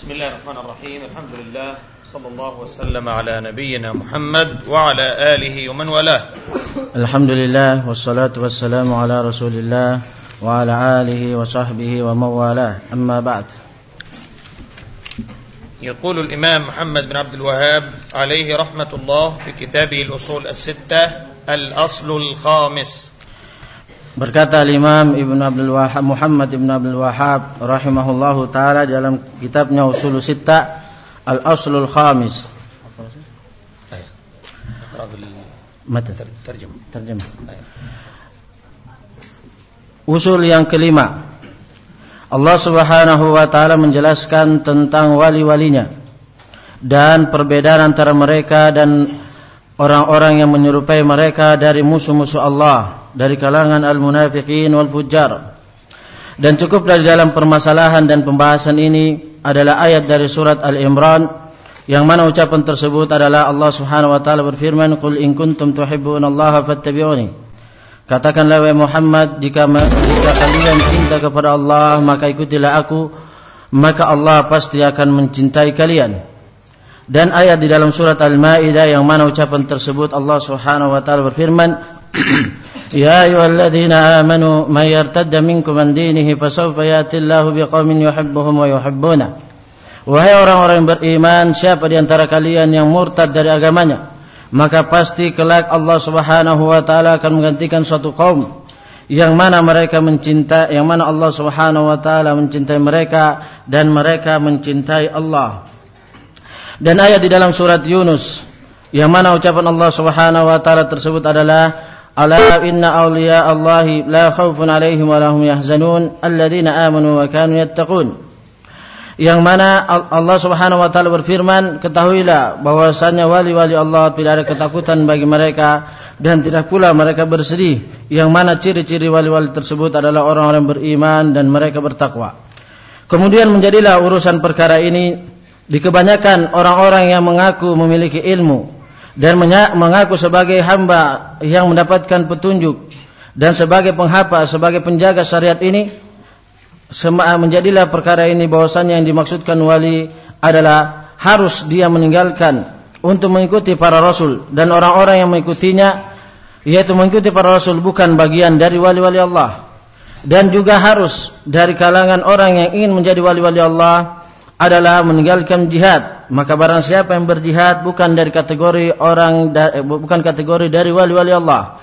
بسم الله الرحمن الرحيم. الحمد لله. صلى الله وسلم على نبينا محمد وعلى آله ومن والاه. الحمد لله والصلاة والسلام على رسول الله وعلى آله وصحبه ومن والاه. أما بعد. يقول الإمام محمد بن عبد الوهاب عليه رحمة الله في كتابه الأصول الستة الأصل الخامس. Berkata Imam Ibn Abdul Wahab Muhammad Ibn Abdul Wahab rahimahullahu taala dalam kitabnya Usul Sitta Al Aslul Khamis. Terjemah. Usul yang kelima. Allah Subhanahu wa taala menjelaskan tentang wali-walinya dan perbedaan antara mereka dan orang-orang yang menyerupai mereka dari musuh-musuh Allah dari kalangan al-munafiqin wal fujjar. Dan cukup dari dalam permasalahan dan pembahasan ini adalah ayat dari surat Al-Imran yang mana ucapan tersebut adalah Allah Subhanahu wa taala berfirman, "Qul in kuntum tuhibbunallaha fattabi'uni." Katakanlah wahai Muhammad, jika jika kalian cinta kepada Allah, maka ikutilah aku, maka Allah pasti akan mencintai kalian. Dan ayat di dalam surat Al-Maidah yang mana ucapan tersebut Allah Subhanahu wa taala berfirman, يا أيها الذين آمنوا من يرتد منكم عن دينه فسوف يأتي الله بقوم يحبهم ويحبونه Wahai orang-orang yang beriman, siapa di antara kalian yang murtad dari agamanya, maka pasti kelak Allah Subhanahu wa taala akan menggantikan suatu kaum yang mana mereka mencinta, yang mana Allah Subhanahu wa taala mencintai mereka dan mereka mencintai Allah. Dan ayat di dalam surat Yunus yang mana ucapan Allah Subhanahu wa taala tersebut adalah ألا إن أولياء الله لا خوف عليهم ولا هم يحزنون الذين آمنوا وكانوا يتقون yang mana Allah Subhanahu wa taala berfirman ketahuilah bahwasanya wali-wali Allah tidak ada ketakutan bagi mereka dan tidak pula mereka bersedih yang mana ciri-ciri wali-wali tersebut adalah orang-orang beriman dan mereka bertakwa kemudian menjadilah urusan perkara ini di kebanyakan orang-orang yang mengaku memiliki ilmu dan mengaku sebagai hamba yang mendapatkan petunjuk dan sebagai penghafal, sebagai penjaga syariat ini menjadilah perkara ini bahwasannya yang dimaksudkan wali adalah harus dia meninggalkan untuk mengikuti para rasul dan orang-orang yang mengikutinya yaitu mengikuti para rasul bukan bagian dari wali-wali Allah. Dan juga harus dari kalangan orang yang ingin menjadi wali-wali Allah adalah meninggalkan jihad. Maka barang siapa yang berjihad bukan dari kategori orang bukan kategori dari wali-wali Allah.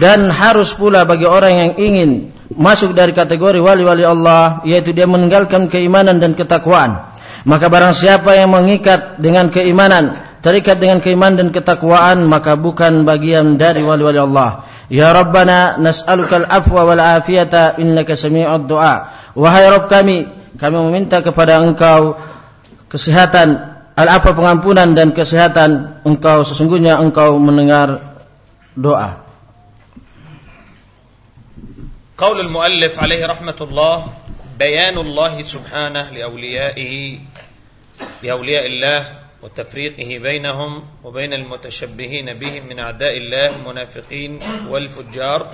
Dan harus pula bagi orang yang ingin masuk dari kategori wali-wali Allah yaitu dia meninggalkan keimanan dan ketakwaan. Maka barang siapa yang mengikat dengan keimanan terikat dengan keimanan dan ketakwaan maka bukan bagian dari wali-wali Allah. Ya rabbana nas'alukal afwa wal afiyata innaka sami'ud du'a. Wahai rabb kami kami meminta kepada engkau kesehatan al-apa pengampunan dan kesehatan engkau. Sesungguhnya engkau mendengar doa. قول المؤلف عليه رحمة الله بيان الله سبحانه لأوليائه لأولياء الله وتفريقه بينهم وبين المتشبهين بهم من أعداء الله المنافقين والفجار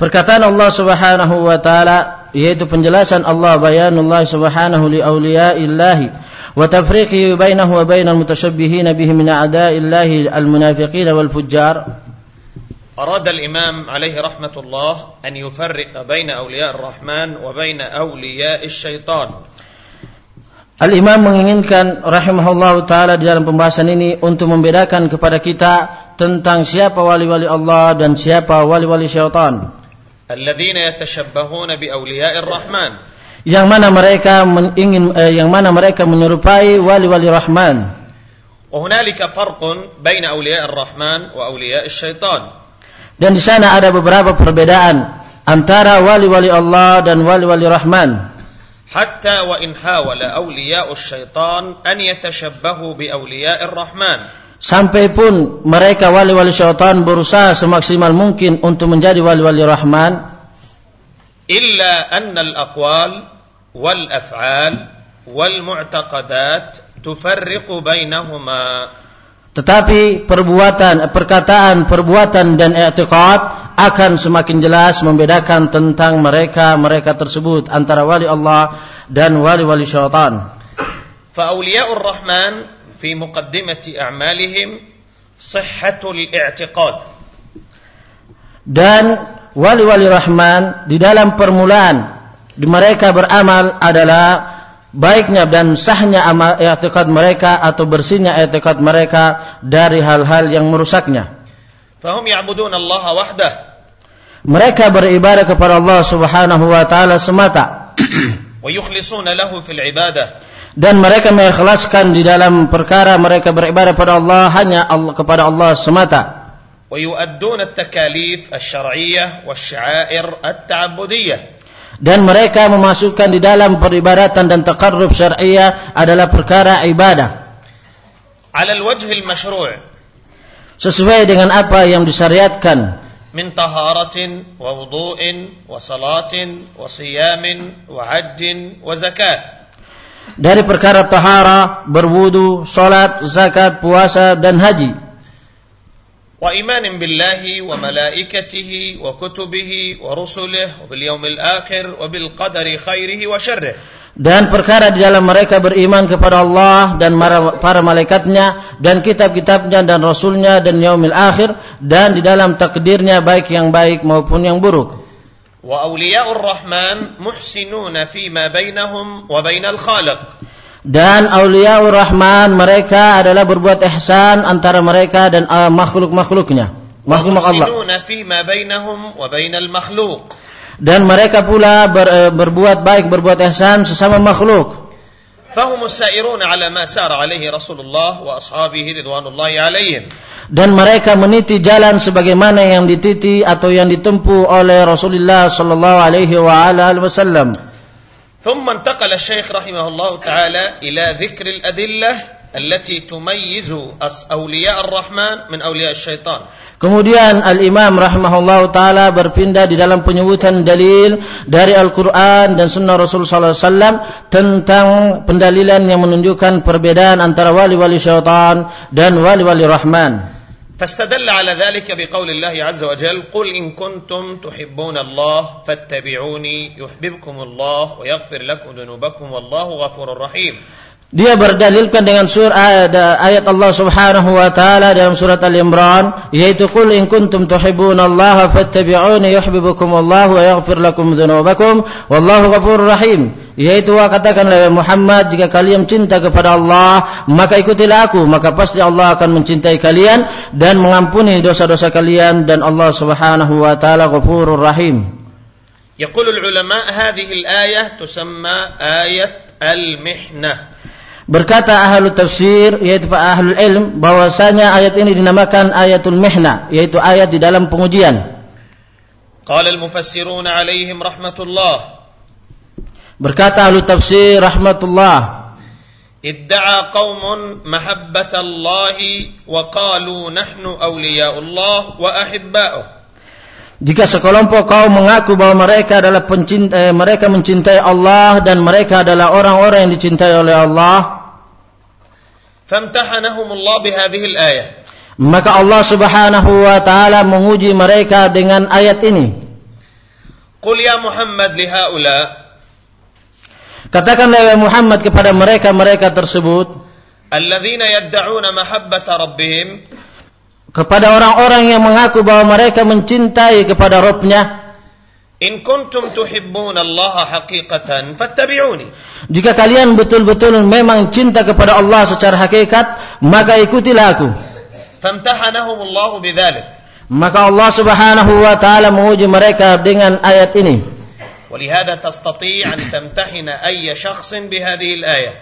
Perkataan Allah Subhanahu wa taala yaitu penjelasan Allah bayanullah subhanahu li awliyaillahi wa tafriqihi bainahu wa bainal mutashabbihin bihi min a'da'illahi al-munafiqin wal fujjar أراد الإمام عليه رحمة الله أن يفرق بين أولياء الرحمن وبين أولياء الشيطان Al-Imam menginginkan rahimahullah taala di dalam pembahasan ini untuk membedakan kepada kita tentang siapa wali-wali Allah dan siapa wali-wali syaitan. الذين يتشبهون بأولياء الرحمن Yang mana mereka ingin eh, yang mana mereka menyerupai wali-wali Rahman. وهنالك فرق بين أولياء الرحمن وأولياء الشيطان Dan di sana ada beberapa perbedaan antara wali-wali Allah dan wali-wali Rahman. حتى وإن حاول أولياء الشيطان أن يتشبهوا بأولياء الرحمن Sampai pun mereka wali-wali syaitan berusaha semaksimal mungkin untuk menjadi wali-wali rahman. Illa anna al-aqwal wal-af'al wal-mu'taqadat tufarriqu bainahuma. Tetapi perbuatan, perkataan, perbuatan dan i'tiqad akan semakin jelas membedakan tentang mereka-mereka tersebut antara wali Allah dan wali-wali syaitan. Rahman في مقدمة أعمالهم صحة الاعتقاد Dan wali-wali Rahman di dalam permulaan di mereka beramal adalah baiknya dan sahnya amal i'tiqad mereka atau bersihnya i'tiqad mereka dari hal-hal yang merusaknya. فهم يعبدون الله وحده Mereka beribadah kepada Allah Subhanahu wa taala semata ويخلصون له في العبادة dan mereka mengikhlaskan di dalam perkara mereka beribadah kepada Allah hanya Allah, kepada Allah semata ويؤدون التكاليف الشرعية والشعائر التعبدية dan mereka memasukkan di dalam peribadatan dan takarrub syariah adalah perkara ibadah على الوجه المشروع sesuai dengan apa yang disyariatkan من طهارة ووضوء وصلاة وصيام وحج وزكاة dari perkara tahara, berwudu, salat, zakat, puasa dan haji. Wa billahi wa malaikatihi wa kutubihi wa rusulihi wa bil yaumil akhir wa bil qadari khairihi wa syarrih. Dan perkara di dalam mereka beriman kepada Allah dan para malaikatnya dan kitab-kitabnya dan rasulnya dan yaumil akhir dan di dalam takdirnya baik yang baik maupun yang buruk. وأولياء الرحمن محسنون فيما بينهم وبين الخالق dan auliaur rahman mereka adalah berbuat ihsan antara mereka dan uh, makhluk-makhluknya makhluk Allah ومحسنون فيما بينهم وبين المخلوق dan mereka pula ber, uh, berbuat baik berbuat ihsan sesama makhluk فهم السائرون على ما سار عليه رسول الله وأصحابه رضوان الله عليهم dan mereka meniti jalan sebagaimana yang dititi atau yang ditempuh oleh Rasulullah sallallahu alaihi wa ala alihi wasallam ثم انتقل الشيخ رحمه الله تعالى إلى ذكر الأدلة التي تميز أولياء الرحمن من أولياء الشيطان Kemudian Al-Imam rahimahullah taala berpindah di dalam penyebutan dalil dari Al-Qur'an dan sunnah Rasul sallallahu alaihi wasallam tentang pendalilan yang menunjukkan perbedaan antara wali-wali syaitan dan wali-wali Rahman. فاستدل على ذلك بقول الله عز وجل قل إن كنتم تحبون الله فاتبعوني يحببكم الله ويغفر لكم ذنوبكم والله غفور رحيم Dia berdalilkan dengan surah ayat Allah Subhanahu wa taala dalam surat Al-Imran yaitu qul in kuntum tuhibbunallaha fattabi'uni yuhibbukumullahu wa yaghfir lakum dzunubakum wallahu ghafurur rahim yaitu katakanlah Muhammad jika kalian cinta kepada Allah maka ikutilah aku maka pasti Allah akan mencintai kalian dan mengampuni dosa-dosa kalian dan Allah Subhanahu wa taala ghafurur rahim يقول العلماء هذه الآية تسمى آية المحنة Berkata ahlu tafsir yaitu pak ahlu ilm bahwasanya ayat ini dinamakan ayatul mihna yaitu ayat di dalam pengujian. Qala al-mufassirun alaihim rahmatullah. Berkata ahlu tafsir rahmatullah. Idda'a qaumun mahabbatallahi wa qalu nahnu awliya'ullah wa ahibba'uh. Jika sekelompok kaum mengaku bahwa mereka adalah pencinta, eh, mereka mencintai Allah dan mereka adalah orang-orang yang dicintai oleh Allah, maka Allah Subhanahu wa taala menguji mereka dengan ayat ini. Qul ya Muhammad Katakanlah Muhammad kepada mereka-mereka tersebut kepada orang-orang yang mengaku bahwa mereka mencintai kepada Rabbnya In kuntum tuhibbun Allah haqiqatan fattabi'uni. Jika kalian betul-betul memang cinta kepada Allah secara hakikat, maka ikutilah aku. Famtahanahum Allah bidzalik. Maka Allah Subhanahu wa taala menguji mereka dengan ayat ini. Walihada tastati' an tamtahina bihadhihi al-ayah.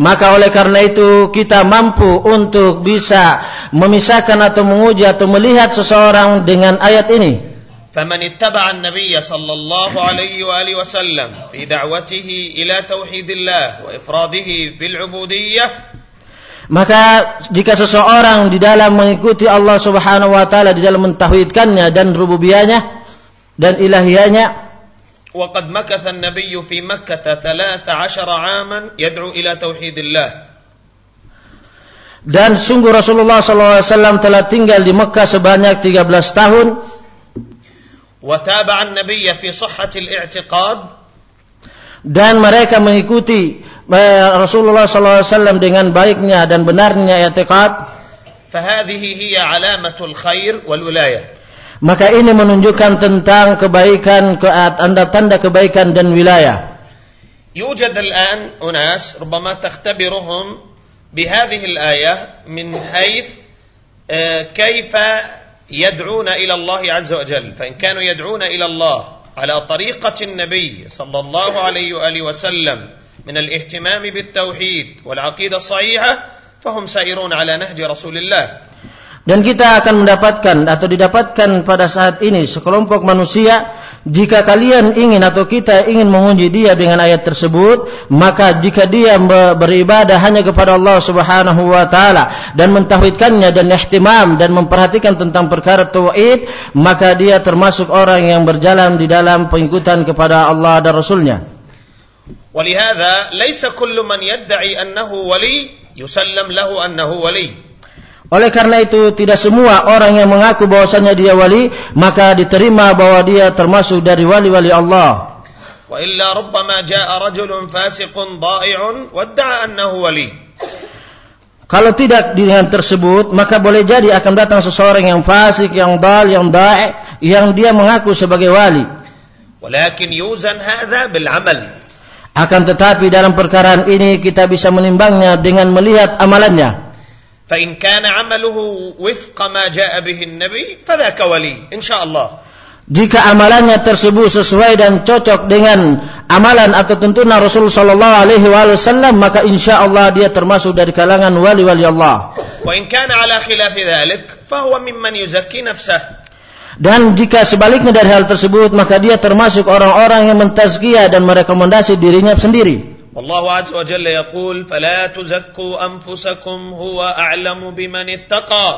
Maka oleh karena itu kita mampu untuk bisa memisahkan atau menguji atau melihat seseorang dengan ayat ini. فمن اتبع النبي صلى الله عليه وآله وسلم في دعوته إلى توحيد الله وإفراده في العبودية Maka jika seseorang di dalam mengikuti Allah Subhanahu wa taala di dalam mentauhidkannya dan rububiyahnya dan ilahiyahnya وقد مكث النبي في مكة ثلاث عشر عاما يدعو إلى توحيد الله dan sungguh Rasulullah SAW telah tinggal di Mekah sebanyak 13 tahun وتابع النبي في صحة الاعتقاد dan mereka mengikuti eh, Rasulullah SAW dengan baiknya dan benarnya i'tiqad فهذه هي علامة الخير والولاية maka ini menunjukkan tentang kebaikan tanda-tanda kebaikan dan wilayah يوجد الآن أناس ربما تختبرهم بهذه الآية من حيث آه، كيف يدعون إلى الله عز وجل. فإن كانوا يدعون إلى الله على طريقة النبي صلى الله عليه وآله وسلم من الاهتمام بالتوحيد والعقيدة الصحيحة فهم سائرون على نهج رسول الله. Dan kita akan mendapatkan atau didapatkan pada saat ini sekelompok manusia jika kalian ingin atau kita ingin menguji dia dengan ayat tersebut, maka jika dia beribadah hanya kepada Allah Subhanahu wa taala dan mentauhidkannya dan ihtimam dan memperhatikan tentang perkara tauhid, maka dia termasuk orang yang berjalan di dalam pengikutan kepada Allah dan Rasulnya. ولهذا ليس كل من يدعي أنه ولي يسلم له أنه ولي oleh karena itu tidak semua orang yang mengaku bahwasanya dia wali maka diterima bahwa dia termasuk dari wali-wali Allah. Wa illa rubbama jaa rajulun fasiqun dha'i'un wadda'a annahu wali. Kalau tidak dengan tersebut, maka boleh jadi akan datang seseorang yang fasik, yang dal, yang da'i, yang dia mengaku sebagai wali. Walakin yuzan hadha bil amal. Akan tetapi dalam perkara ini kita bisa menimbangnya dengan melihat amalannya. فإن كان عمله وفق ما جاء به النبي فذاك ولي إن شاء الله Jika amalannya tersebut sesuai dan cocok dengan amalan atau tuntunan Rasul sallallahu alaihi wasallam maka insya Allah dia termasuk dari kalangan wali-wali Allah. وإن كان على خلاف ذلك فهو ممن يزكي نفسه. Dan jika sebaliknya dari hal tersebut maka dia termasuk orang-orang yang mentazkiyah dan merekomendasi dirinya sendiri. والله عز وجل يقول فلا تزكوا أنفسكم هو أعلم بمن اتقى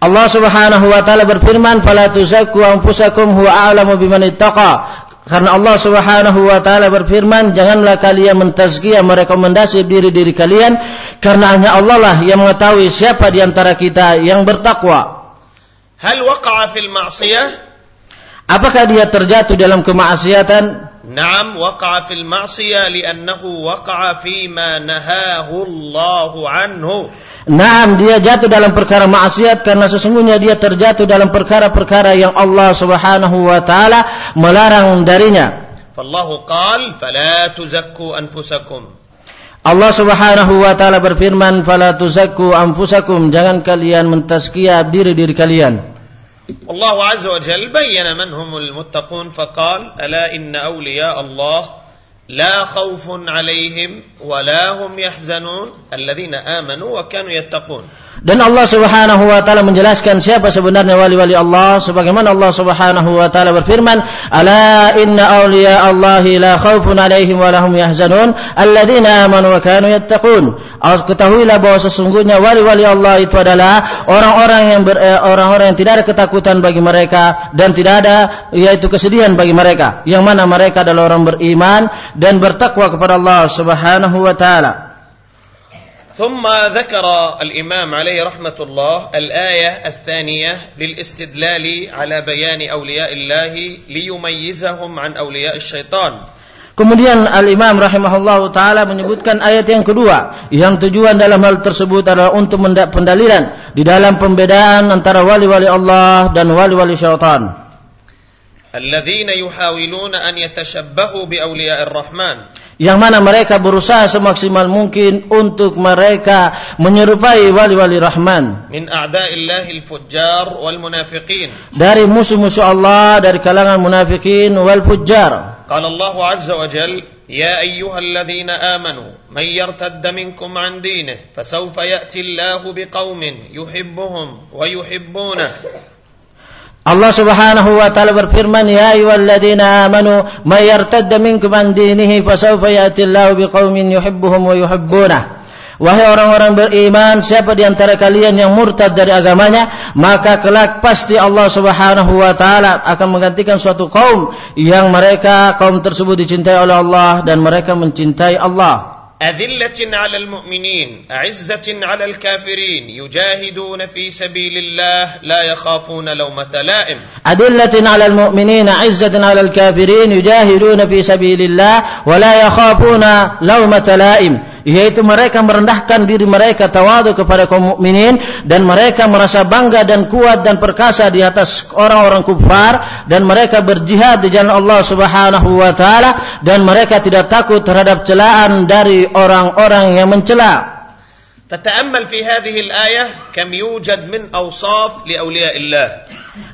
Allah Subhanahu wa taala berfirman fala tuzakku anfusakum huwa a'lamu biman ittaqa karena Allah Subhanahu wa taala berfirman janganlah kalian mentazkiyah merekomendasi diri-diri kalian karena hanya Allah lah yang mengetahui siapa di antara kita yang bertakwa Hal waqa'a fil ma'siyah Apakah dia terjatuh dalam kemaksiatan نعم وقع في المعصية لأنه وقع فيما نهاه الله عنه Naam dia jatuh dalam perkara maksiat karena sesungguhnya dia terjatuh dalam perkara-perkara yang Allah Subhanahu wa taala melarang darinya. فالله قال فلا تزكوا أنفسكم Allah Subhanahu wa taala berfirman fala tuzakku anfusakum jangan kalian mentazkiyah diri-diri kalian. الله عز وجل بين من هم المتقون فقال ألا إن أولياء الله لا خوف عليهم ولا هم يحزنون الذين آمنوا وكانوا يتقون. Dan Allah Subhanahu wa taala menjelaskan siapa sebenarnya wali-wali Allah sebagaimana Allah Subhanahu wa taala berfirman, "Ala inna awliya Allahi la khaufun 'alaihim wa lahum yahzanun alladzina amanu wa kanu yattaqun." Ketahuilah bahwa sesungguhnya wali-wali Allah itu adalah orang-orang yang eh, orang-orang yang tidak ada ketakutan bagi mereka dan tidak ada yaitu kesedihan bagi mereka. Yang mana mereka adalah orang beriman dan bertakwa kepada Allah Subhanahu wa taala. ثم ذكر الإمام عليه رحمة الله الآية الثانية للاستدلال على بيان أولياء الله ليميزهم عن أولياء الشيطان Kemudian Al-Imam rahimahullah taala menyebutkan ayat yang kedua yang tujuan dalam hal tersebut adalah untuk pendalilan di dalam pembedaan antara wali-wali Allah dan wali-wali syaitan. الذين يحاولون أن يتشبهوا بأولياء الرحمن yang mana mereka berusaha semaksimal mungkin untuk mereka menyerupai wali-wali Rahman. Min a'da'illahi al-fujjar wal munafiqin. Dari musuh-musuh Allah dari kalangan munafikin wal fujjar. Qala Allah azza wa jal يا أيها الذين آمنوا من يرتد منكم عن دينه فسوف يأتي الله بقوم يحبهم ويحبونه Allah Subhanahu wa taala berfirman, "Ya ayyuhalladzina amanu, may yartadda minkum an dinihi fasawfa ya'ti Allahu biqaumin yuhibbuhum wa yuhibbunah." Wahai orang-orang beriman, siapa di antara kalian yang murtad dari agamanya, maka kelak pasti Allah Subhanahu wa taala akan menggantikan suatu kaum yang mereka kaum tersebut dicintai oleh Allah dan mereka mencintai Allah. أذلة على المؤمنين أعزة على الكافرين يجاهدون في سبيل الله لا يخافون لومة لائم. أدلة على المؤمنين عزة على الكافرين يجاهدون في سبيل الله ولا يخافون لومة لائم. yaitu mereka merendahkan diri mereka tawadu kepada kaum mukminin dan mereka merasa bangga dan kuat dan perkasa di atas orang-orang kufar dan mereka berjihad di jalan Allah Subhanahu wa taala dan mereka tidak takut terhadap celaan dari orang-orang yang mencela. تتأمل في هذه الآية كم يوجد من أوصاف لأولياء الله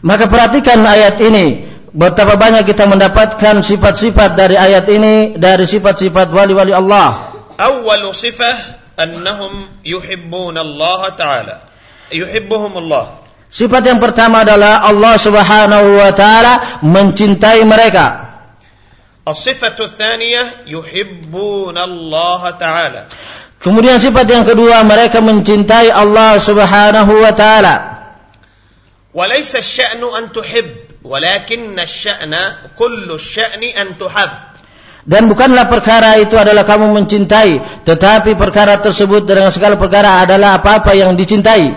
Maka perhatikan ayat ini betapa banyak kita mendapatkan sifat-sifat dari ayat ini dari sifat-sifat wali-wali Allah. أول صفة أنهم يحبون الله تعالى يحبهم الله Sifat yang pertama adalah Allah Subhanahu wa taala mencintai mereka. الصفة الثانية يحبون الله تعالى Kemudian sifat yang kedua mereka mencintai Allah Subhanahu wa taala. وليس الشأن أن تحب ولكن الشأن كل الشأن أن تحب dan bukanlah perkara itu adalah kamu mencintai tetapi perkara tersebut dengan segala perkara adalah apa-apa yang dicintai.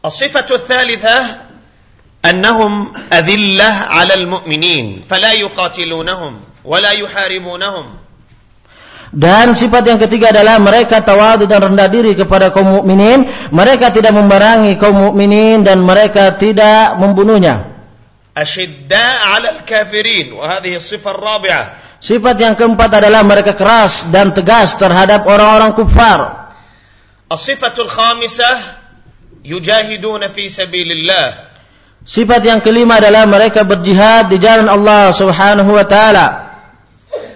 As-sifatu tsalitsah annahum adillah 'alal mu'minin fala yuqatilunahum wala dan sifat yang ketiga adalah mereka tawadu dan rendah diri kepada kaum mukminin mereka tidak membarangi kaum mukminin dan mereka tidak membunuhnya. أشداء على الكافرين وهذه الصفة الرابعة Sifat yang keempat adalah mereka keras dan tegas terhadap orang-orang kufar. الصفة الخامسة يجاهدون في سبيل الله Sifat yang kelima adalah mereka berjihad di jalan Allah Subhanahu wa taala.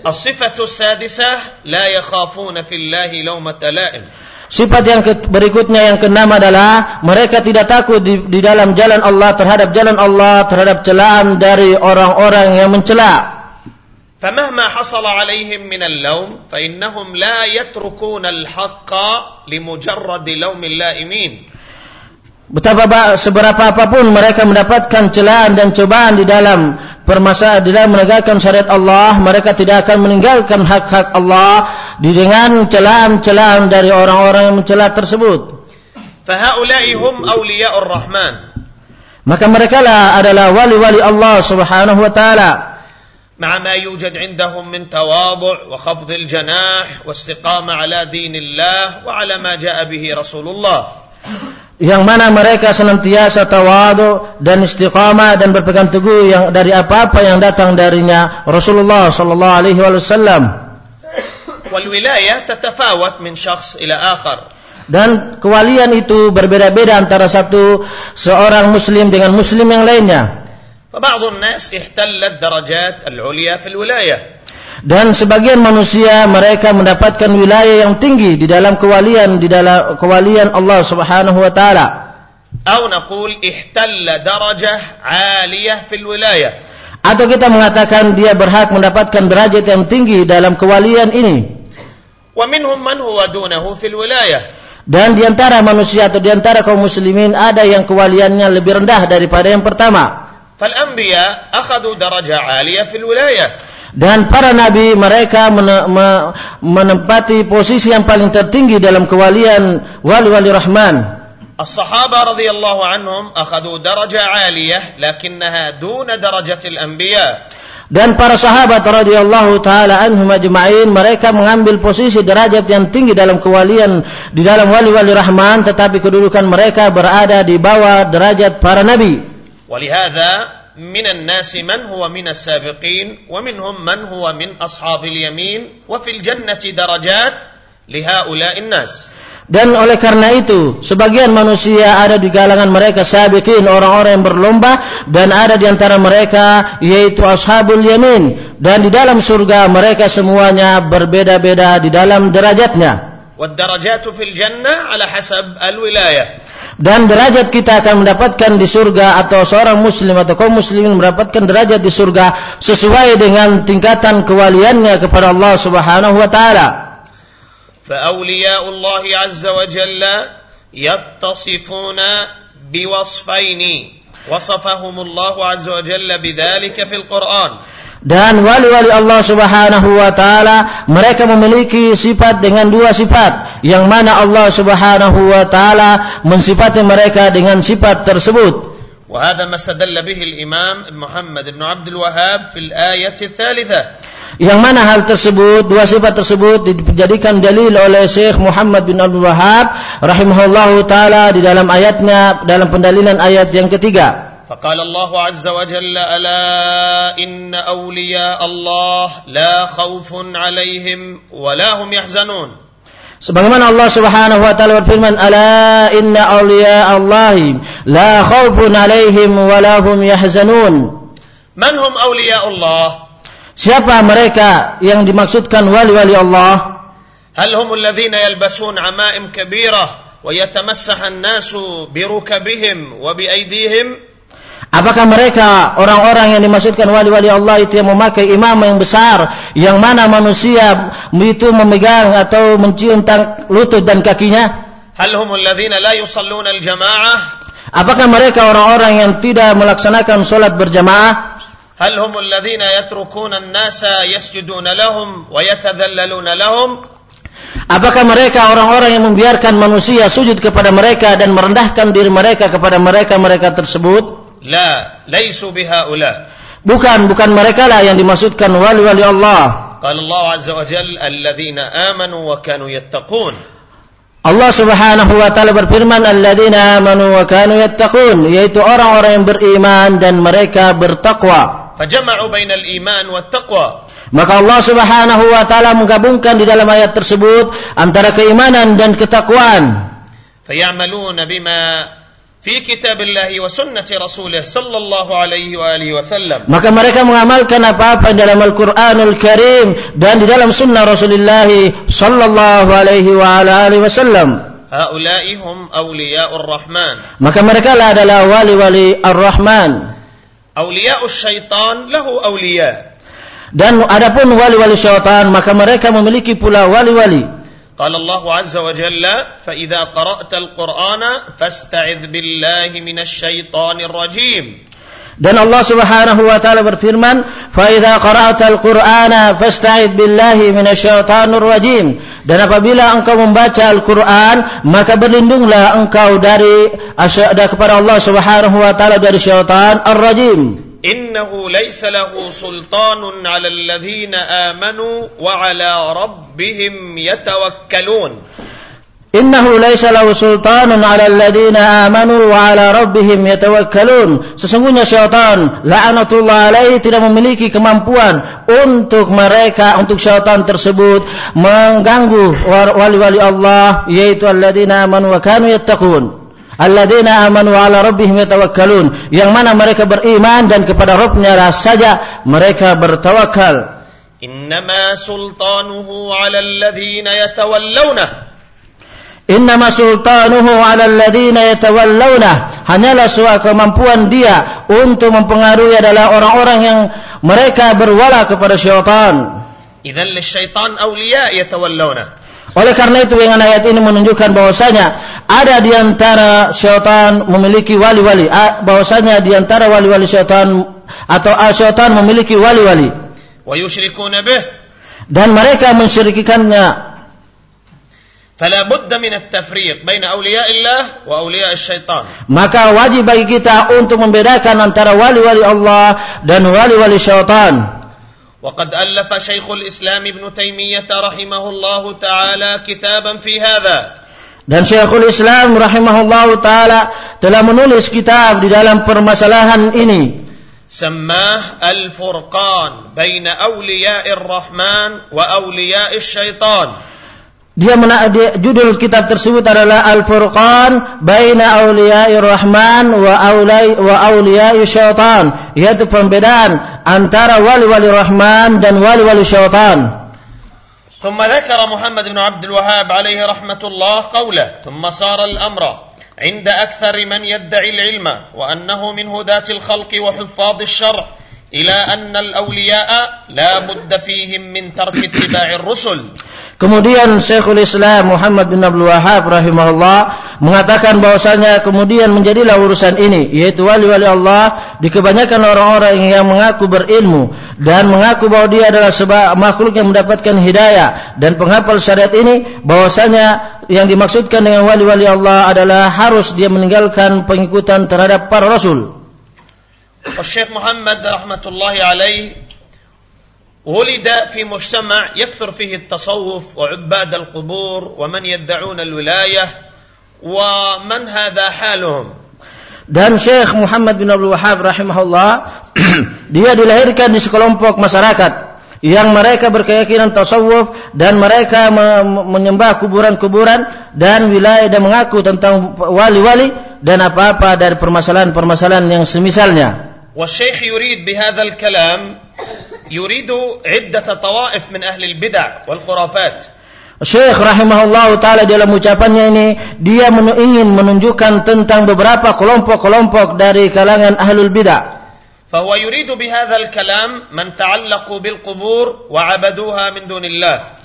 الصفة السادسة لا يخافون في الله لومة لائم Sifat yang ke- berikutnya yang keenam adalah mereka tidak takut di, di dalam jalan Allah terhadap jalan Allah terhadap celaan dari orang-orang yang mencela. فمهما حصل عليهم من اللوم فإنهم لا يتركون الحق لمجرد لوم اللائمين Betapa ba- seberapa apapun mereka mendapatkan celaan dan cobaan di dalam permasalahan di dalam menegakkan syariat Allah, mereka tidak akan meninggalkan hak-hak Allah di dengan celaan-celaan dari orang-orang yang mencela tersebut. فهؤلاء هم أولياء الرحمن Maka mereka lah adalah wali-wali Allah Subhanahu wa taala. مع ما يوجد عندهم من تواضع وخفض الجناح واستقامة على دين الله وعلى ما جاء به رسول الله yang mana mereka senantiasa tawadu dan istiqamah dan berpegang teguh yang dari apa-apa yang datang darinya Rasulullah sallallahu alaihi wasallam والولاية تتفاوت من شخص إلى آخر dan kewalian itu berbeda-beda antara satu seorang muslim dengan muslim yang lainnya فبعض الناس احتلت درجات العليا في الولاية dan sebagian manusia mereka mendapatkan wilayah yang tinggi di dalam kewalian di dalam kewalian Allah Subhanahu wa taala. Atau نقول احتل darajah 'aliyah في wilayah. Atau kita mengatakan dia berhak mendapatkan derajat yang tinggi dalam kewalian ini. Wa minhum man huwa dunahu fil wilayah. Dan di antara manusia atau di antara kaum muslimin ada yang kewaliannya lebih rendah daripada yang pertama. Fal anbiya akhadhu darajah 'aliyah fil wilayah. Dan para nabi mereka mene- me- menempati posisi yang paling tertinggi dalam kewalian wali-wali Rahman. الصحابة رضي الله عنهم أخذوا درجة عالية لكنها دون درجة الأنبياء Dan para sahabat radhiyallahu taala anhum ajma'in mereka mengambil posisi derajat yang tinggi dalam kewalian di dalam wali-wali Rahman tetapi kedudukan mereka berada di bawah derajat para nabi. ولهذا من الناس من هو من السابقين ومنهم من هو من أصحاب اليمين وفي الجنة درجات لهؤلاء الناس Dan oleh karena itu, sebagian manusia ada di kalangan mereka sabiqin, orang-orang yang berlomba, dan ada di antara mereka yaitu ashabul yamin. Dan di dalam surga mereka semuanya berbeda-beda di dalam derajatnya. والدرجات في الجنة على حسب الولاية Dan derajat kita akan mendapatkan di surga atau seorang muslim atau kaum muslimin mendapatkan derajat di surga sesuai dengan tingkatan kewaliannya kepada Allah Subhanahu wa taala. فأولياء الله عز وجل يتصفون بوصفين وصفهم الله عز وجل بذلك في القرآن Dan wali-wali Allah Subhanahu wa taala mereka memiliki sifat dengan dua sifat yang mana Allah Subhanahu wa taala mensifati mereka dengan sifat tersebut. وهذا ما استدل به الإمام محمد بن عبد الوهاب في الآية الثالثة Yang mana hal tersebut, dua sifat tersebut dijadikan dalil oleh Syekh Muhammad bin Abdul Wahab rahimahullahu taala di dalam ayatnya dalam pendalilan ayat yang ketiga. فقال الله عز وجل ألا إن أولياء الله لا خوف عليهم ولا هم يحزنون Sebagaimana Allah Subhanahu wa taala berfirman, "Ala inna awliya Allah la khaufun 'alaihim wa la hum yahzanun." من هم أولياء الله Siapa mereka yang dimaksudkan wali-wali Allah? هل هم الذين يلبسون عمائم كبيرة ويتمسح الناس بركبهم وبأيديهم Apakah mereka orang-orang yang dimaksudkan wali-wali Allah itu yang memakai imam yang besar yang mana manusia itu memegang atau mencium tang lutut dan kakinya? Hal la yusalluna al-jama'ah? Apakah mereka orang-orang yang tidak melaksanakan salat berjamaah? Hal yatrukuna an-nasa yasjuduna lahum wa yatadhallaluna lahum? Apakah mereka orang-orang yang membiarkan manusia sujud kepada mereka dan merendahkan diri mereka kepada mereka-mereka tersebut? La, laisu bihaula. Bukan, bukan mereka lah yang dimaksudkan wali-wali Allah. Qala Allah azza wa jalla alladzina amanu wa kanu yattaqun. Allah Subhanahu wa taala berfirman alladzina amanu wa kanu yattaqun yaitu orang-orang yang beriman dan mereka bertakwa. Fajama'u bainal iman taqwa. Maka Allah Subhanahu wa taala menggabungkan di dalam ayat tersebut antara keimanan dan ketakwaan. Fayamaluna bima في كتاب الله وسنة رسوله صلى الله عليه وآله وسلم Maka mereka mengamalkan apa-apa dalam Al-Qur'anul Karim dan di dalam sunnah Rasulullah sallallahu alaihi wa alihi wasallam. هؤلاء هم أولياء الرحمن Maka mereka lah adalah wali-wali Ar-Rahman. أولياء الشيطان له أولياء Dan adapun wali-wali syaitan, maka mereka memiliki pula wali-wali. قال الله عز وجل فإذا قرأت القرآن فاستعذ بالله من الشيطان الرجيم Dan Allah Subhanahu wa taala berfirman, "Fa idza qara'ta al-Qur'ana fasta'id billahi minasyaitonir rajim." Dan apabila engkau membaca Al-Qur'an, maka berlindunglah engkau dari kepada Allah Subhanahu wa taala dari syaitan ar-rajim. إنه ليس له سلطان على الذين آمنوا وعلى ربهم يتوكلون Innahu laisa lahu sultanun 'ala alladziina amanu wa 'ala rabbihim yatawakkalun. Sesungguhnya syaitan la'anatullah alaihi tidak memiliki kemampuan untuk mereka untuk syaitan tersebut mengganggu wali-wali Allah yaitu alladziina amanu wa kanu yattaqun. alladzina amanu ala rabbihim yatawakkalun yang mana mereka beriman dan kepada Rabbnya saja mereka bertawakal innama sultanuhu ala alladzina yatawallawna Innama sultanuhu ala alladhina yatawallawna. Hanyalah suatu kemampuan dia untuk mempengaruhi adalah orang-orang yang mereka berwala kepada syaitan. Idzan syaitan awliya yatawallawna. Oleh karena itu dengan ayat ini menunjukkan bahwasanya ada di antara syaitan memiliki wali-wali, Ah, bahwasanya di antara wali-wali syaitan atau ah, syaitan memiliki wali-wali ويشركون به dan mereka mensyirikikannya. فلا بد من التفريق بين أولياء الله وأولياء الشيطان Maka wajib bagi kita untuk membedakan antara wali-wali Allah dan wali-wali syaitan. وقد ألف شيخ الإسلام ابن تيمية رحمه الله تعالى كتابا في هذا Dan Syekhul Islam rahimahullahu taala telah menulis kitab di dalam permasalahan ini. سماه الفرقان بين أولياء الرحمن وأولياء الشيطان Dia, mena- dia judul kitab tersebut adalah Al-Furqan baina auliya'ir rahman wa aulai wa auliya'ir syaitan, yaitu pembedaan antara wali-wali rahman dan wali-wali syaitan. ثم ذكر محمد بن عبد الوهاب عليه رحمة الله قوله ثم صار الأمر عند أكثر من يدعي العلم وأنه من هداة الخلق وحفاظ الشرع Kemudian Syekhul Islam Muhammad bin Abdul Wahab rahimahullah mengatakan bahwasanya kemudian menjadilah urusan ini yaitu wali-wali Allah di kebanyakan orang-orang yang mengaku berilmu dan mengaku bahwa dia adalah sebab makhluk yang mendapatkan hidayah dan penghafal syariat ini bahwasanya yang dimaksudkan dengan wali-wali Allah adalah harus dia meninggalkan pengikutan terhadap para rasul. والشيخ محمد رحمة الله عليه ولد في مجتمع يكثر فيه التصوف وعباد القبور ومن يدعون الولاية ومن هذا حالهم Dan Syekh Muhammad bin Abdul Wahab rahimahullah dia dilahirkan di sekelompok masyarakat yang mereka berkeyakinan tasawuf dan mereka me menyembah kuburan-kuburan dan wilayah dan mengaku tentang wali-wali dan apa-apa dari permasalahan-permasalahan yang semisalnya. والشيخ يريد بهذا الكلام يريد عدة طوائف من أهل البدع والخرافات Syekh rahimahullah taala dalam ucapannya ini dia men ingin menunjukkan tentang beberapa kelompok-kelompok dari kalangan ahlul bidah. فهو يريد بهذا الكلام من تعلقوا بالقبور وعبدوها من دون الله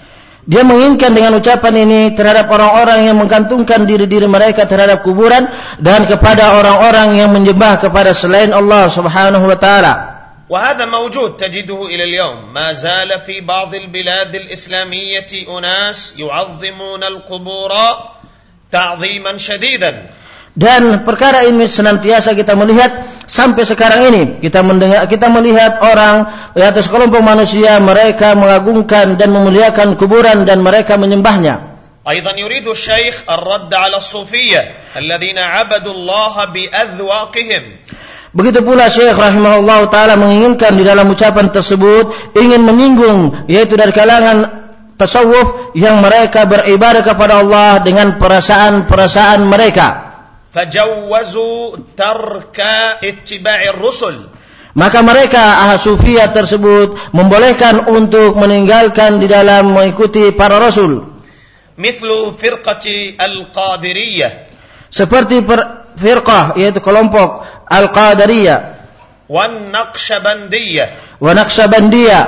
Dia menginginkan dengan ucapan ini terhadap orang-orang yang menggantungkan diri-diri mereka terhadap kuburan dan kepada orang-orang yang menyembah kepada selain Allah Subhanahu wa taala. وهذا موجود تجده إلى اليوم ما زال في بعض البلاد الإسلامية أناس يعظمون القبور تعظيما شديدا Dan perkara ini senantiasa kita melihat sampai sekarang ini kita mendengar kita melihat orang atau sekelompok manusia mereka mengagungkan dan memuliakan kuburan dan mereka menyembahnya. أيضا يريد الشيخ الرد على الصوفية الذين عبدوا الله بأذواقهم Begitu pula Syekh rahimahullah taala menginginkan di dalam ucapan tersebut ingin menyinggung yaitu dari kalangan tasawuf yang mereka beribadah kepada Allah dengan perasaan-perasaan mereka. fajawwazu tarka ittiba'ir rusul maka mereka ahasufiyah tersebut membolehkan untuk meninggalkan di dalam mengikuti para rasul. Mithlu firqati al-qadiriyah. Seperti firqah yaitu kelompok al-qadariyah. Wan naqsyabandiyah wa naqsyabandiyah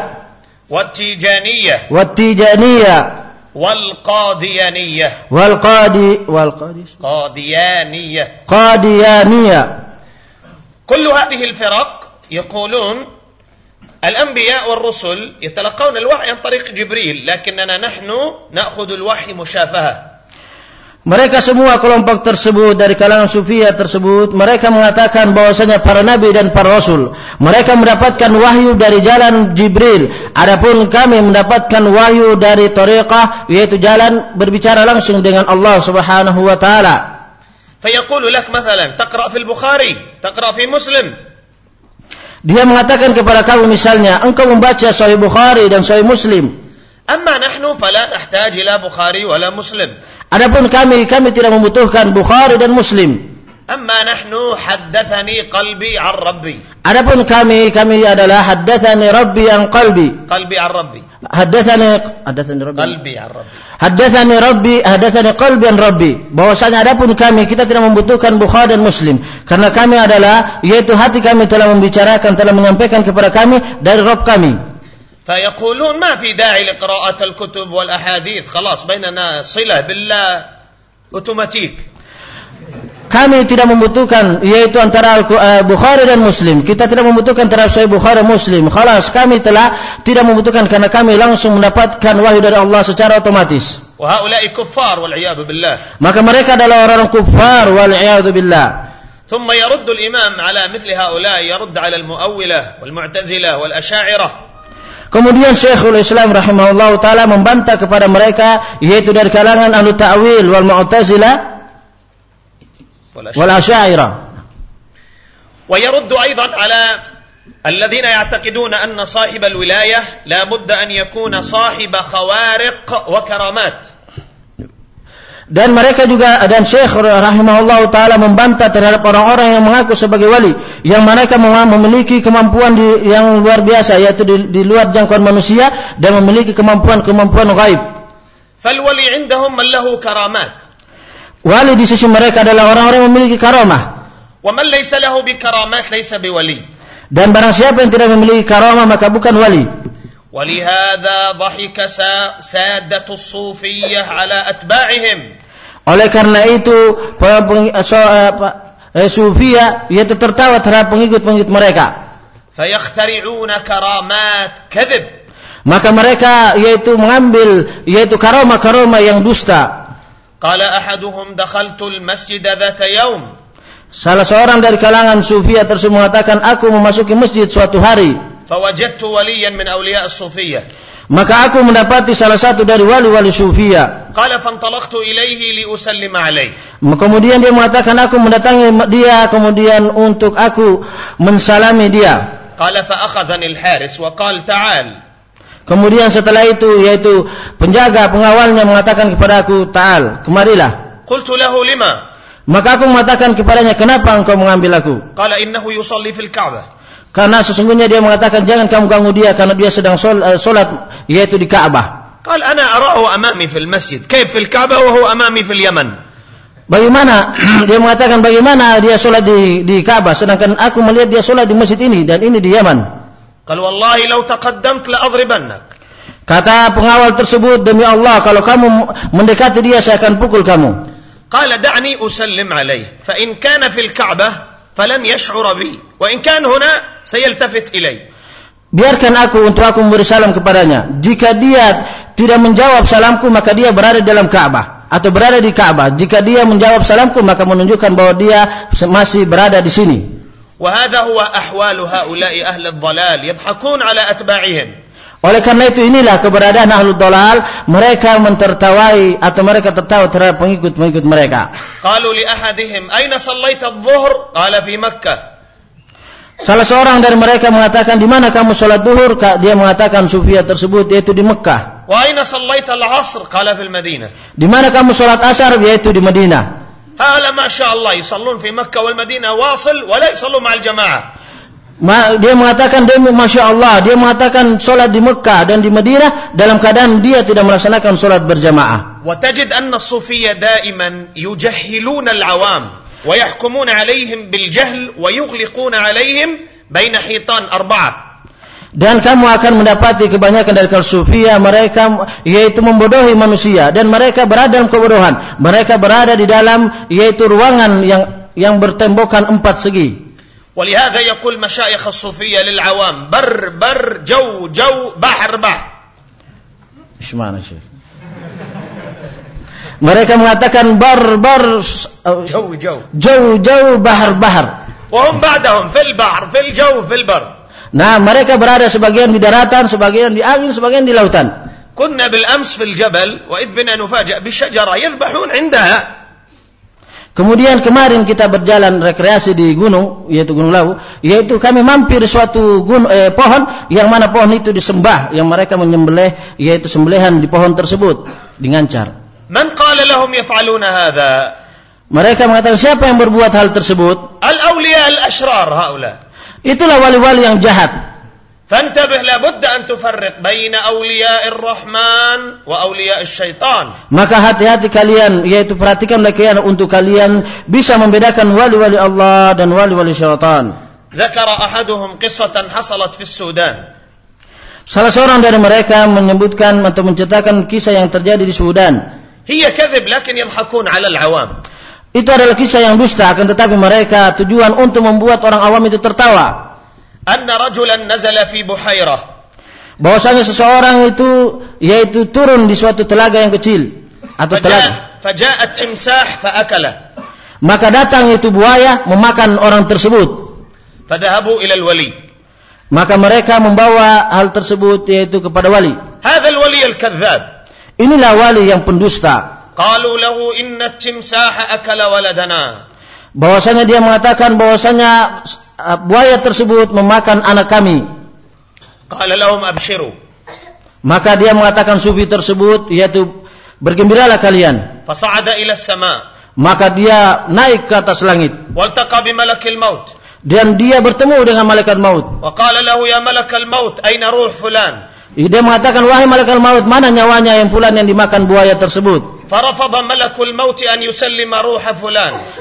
wat tijaniyah. Wat tijaniyah. والقاديانية wal Qadi قاديانية Qadiyaniyah. كل هذه الفرق يقولون الأنبياء والرسل يتلقون الوحي عن طريق جبريل لكننا نحن نأخذ الوحي مشافهة. Mereka semua kelompok tersebut dari kalangan Sufia tersebut mereka mengatakan bahwasanya para nabi dan para rasul mereka mendapatkan wahyu dari jalan Jibril adapun kami mendapatkan wahyu dari tariqah yaitu jalan berbicara langsung dengan Allah Subhanahu wa taala. Fayaqulu lak mathalan Bukhari, taqra Muslim. Dia mengatakan kepada kamu misalnya engkau membaca Sahih Bukhari dan Sahih Muslim. Amma nahnu fala nahtaj ila Bukhari wala Muslim. Adapun kami kami tidak membutuhkan Bukhari dan Muslim. Amma nahnu haddathani qalbi ar Rabbi. Adapun kami kami adalah haddathani Rabbi an qalbi. Qalbi ar Rabbi. Haddathani haddathani Rabbi. Qalbi an Rabbi. Haddathani Rabbi haddathani qalbi an Rabbi. Bahwasanya adapun kami kita tidak membutuhkan Bukhari dan Muslim karena kami adalah yaitu hati kami telah membicarakan telah menyampaikan kepada kami dari Rabb kami. فيقولون ما في داعي لقراءة الكتب والأحاديث خلاص بيننا صلة بالله أوتوماتيك Kami tidak membutuhkan yaitu antara Al- eh, Bukhari dan Muslim. Kita tidak membutuhkan terhadap Sahih Bukhari Muslim. Khalas kami telah tidak membutuhkan karena kami langsung mendapatkan wahyu dari Allah secara otomatis. Maka mereka adalah orang kufar wal billah. ثم يرد الإمام على مثل هؤلاء يرد على المؤولة والمعتزلة والأشاعرة Kemudian Syekhul Islam rahimahullah taala membantah kepada mereka yaitu dari kalangan ahlu ta'wil wal mu'tazilah wal asy'ariyah. ويرد أيضا على الذين يعتقدون أن صاحب الولاية لا بد أن يكون صاحب خوارق وكرامات Dan mereka juga dan Syekh rahimahullah taala membantah terhadap orang-orang yang mengaku sebagai wali yang mereka memiliki kemampuan di, yang luar biasa yaitu di, di luar jangkauan manusia dan memiliki kemampuan-kemampuan gaib. Falwali indahum man lahu karamat. Wali di sisi mereka adalah orang-orang yang memiliki karamah. Wa man laysa lahu laysa. Dan barang siapa yang tidak memiliki karamah maka bukan wali. ولهذا ضحك سا- سادة الصوفية على أتباعهم Oleh karena itu pe- peng- so- eh, eh, Sufia yaitu tertawa terhadap pengikut-pengikut mereka. فيخترعون كرامات كذب Maka mereka yaitu mengambil yaitu karoma-karoma yang dusta. قال أحدهم دخلت المسجد ذات يوم Salah seorang dari kalangan sufia tersebut mengatakan, aku memasuki masjid suatu hari. Fawajadtu waliyan min awliya sufiyah. Maka aku mendapati salah satu dari wali-wali sufia. Qala fantalaqtu ilaihi liusallim alaih. Kemudian dia mengatakan aku mendatangi dia kemudian untuk aku mensalami dia. Qala fa akhadhani al-haris wa qala ta'al. Kemudian setelah itu yaitu penjaga pengawalnya mengatakan kepada aku, "Ta'al, kemarilah." Qultu lahu lima? Maka aku mengatakan kepadanya, kenapa engkau mengambil aku? Qala innahu yusalli fil Ka'bah. Karena sesungguhnya dia mengatakan jangan kamu ganggu dia karena dia sedang eh, solat yaitu di Ka'bah. Qala ana arahu amami fil masjid. Kaif fil Ka'bah wa huwa amami fil Yaman? Bagaimana dia mengatakan bagaimana dia solat di di Ka'bah sedangkan aku melihat dia solat di masjid ini dan ini di Yaman. Qala wallahi law taqaddamt la adribannak. Kata pengawal tersebut demi Allah kalau kamu mendekati dia saya akan pukul kamu. قال دعني أسلم عليه فإن كان في الكعبة فلن يشعر بي وإن كان هنا سيلتفت إلي Biarkan aku untuk aku memberi salam kepadanya. Jika dia tidak menjawab salamku maka dia berada dalam Ka'bah atau berada di Ka'bah. Jika dia menjawab salamku maka menunjukkan bahwa dia masih berada di sini. وهذا هو أحوال هؤلاء أهل الضلال يضحكون على أتباعهم Oleh karena itu inilah keberadaan ahlu dolal mereka mentertawai atau mereka tertawa terhadap pengikut-pengikut mereka. Qalu li ahadihim aina sallaita adh-dhuhr? Qala fi Makkah. Salah seorang dari mereka mengatakan di mana kamu salat duhur? Dia mengatakan sufia tersebut yaitu di Mekkah. Wa aina sallaita al-'asr? Qala fil Madinah. Di mana kamu salat asar? Yaitu di Madinah. Hala ma syaa Allah yusallun fi Makkah wal Madinah wasil wa la yusallu ma'al jamaah. dia mengatakan dia masya Allah dia mengatakan sholat di Mekah dan di Madinah dalam keadaan dia tidak melaksanakan sholat berjamaah. وتجد أن الصوفية دائما يجهلون العوام ويحكمون عليهم بالجهل ويغلقون عليهم بين حيطان أربعة Dan kamu akan mendapati kebanyakan dari kaum sufia mereka yaitu membodohi manusia dan mereka berada dalam kebodohan. Mereka berada di dalam yaitu ruangan yang yang bertembokkan empat segi. ولهذا يقول مشايخ الصوفية للعوام بر بر جو جو بحر بحر Gimana sih? Mereka mengatakan bar bar جو جو jauh jauh bahar bahar. وهم بعدهم في البحر في الجو في البر Nah, mereka berada sebagian di daratan, sebagian di angin, sebagian di lautan. كنا بالأمس في الجبل وإذ بنا نفاجأ بشجرة يذبحون عندها Kemudian kemarin kita berjalan rekreasi di gunung, yaitu Gunung Lawu, yaitu kami mampir suatu gunung, eh, pohon yang mana pohon itu disembah, yang mereka menyembelih, yaitu sembelihan di pohon tersebut digancar. Man qala lahum yaf'aluna hadha? Mereka mengatakan siapa yang berbuat hal tersebut? Al-awliya al-ashrar haula. Itulah wali-wali yang jahat. فانتبه لابد أن تفرق بين أولياء الرحمن وأولياء الشيطان Maka hati-hati kalian, yaitu perhatikanlah kalian untuk kalian bisa membedakan wali-wali Allah dan wali-wali syaitan. ذكر أحدهم قصة حصلت في السودان Salah seorang dari mereka menyebutkan atau menceritakan kisah yang terjadi di Sudan. هي كذب لكن يضحكون على العوام Itu adalah kisah yang dusta, akan tetapi mereka tujuan untuk membuat orang awam itu tertawa. anna rajulan nazala fi buhairah. Bahwasanya seseorang itu yaitu turun di suatu telaga yang kecil atau telaga. faja'at timsah maka datang itu buaya memakan orang tersebut. Fadhahabu ila wali. Maka mereka membawa hal tersebut yaitu kepada wali. Wali al-kadzdzab inilah wali yang pendusta. Qalu lahu inna akala waladana bahwasanya dia mengatakan bahwasanya uh, buaya tersebut memakan anak kami. Maka dia mengatakan sufi tersebut yaitu bergembiralah kalian. Maka dia naik ke atas langit. Dan dia bertemu dengan malaikat maut. Dia mengatakan wahai malaikat maut mana nyawanya yang fulan yang dimakan buaya tersebut?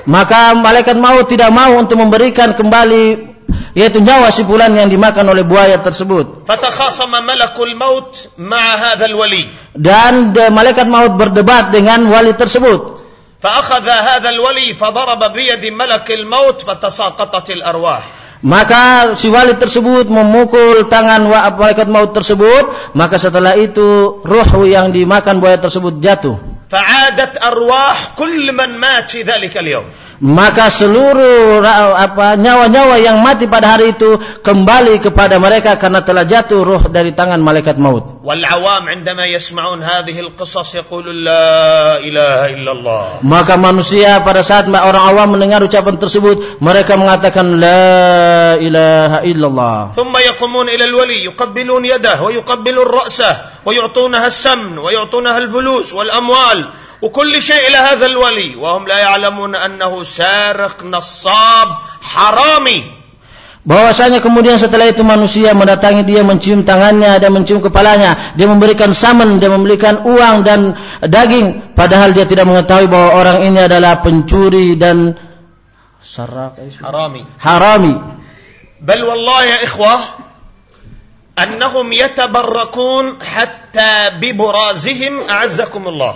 Maka malaikat maut tidak mau untuk memberikan kembali yaitu nyawa si fulan yang dimakan oleh buaya tersebut. Dan malaikat maut berdebat dengan wali tersebut. Maka si wali tersebut memukul tangan wa malaikat maut tersebut, maka setelah itu ruh yang dimakan buaya tersebut jatuh. فعادت أرواح كل من مات في ذلك اليوم Maka seluruh ra- apa nyawa-nyawa yang mati pada hari itu kembali kepada mereka karena telah jatuh ruh dari tangan malaikat maut. والعوام عندما يسمعون هذه القصص يقولون لا إله إلا الله Maka manusia pada saat orang awam mendengar ucapan tersebut, mereka mengatakan la ilaha illallah. ثم يقومون إلى الولي يقبلون يده ويقبلون رأسه ويعطونها السمن ويعطونها الفلوس والأموال وكل شيء إلى هذا الولي وهم لا يعلمون أنه سارق نصاب حرامي Bahwasanya kemudian setelah itu manusia mendatangi dia mencium tangannya dan mencium kepalanya, dia memberikan saman, dia memberikan uang dan daging, padahal dia tidak mengetahui bahwa orang ini adalah pencuri dan sarak حرامي harami. بل والله يا إخوة أنهم يتبركون حتى ببرازهم أعزكم الله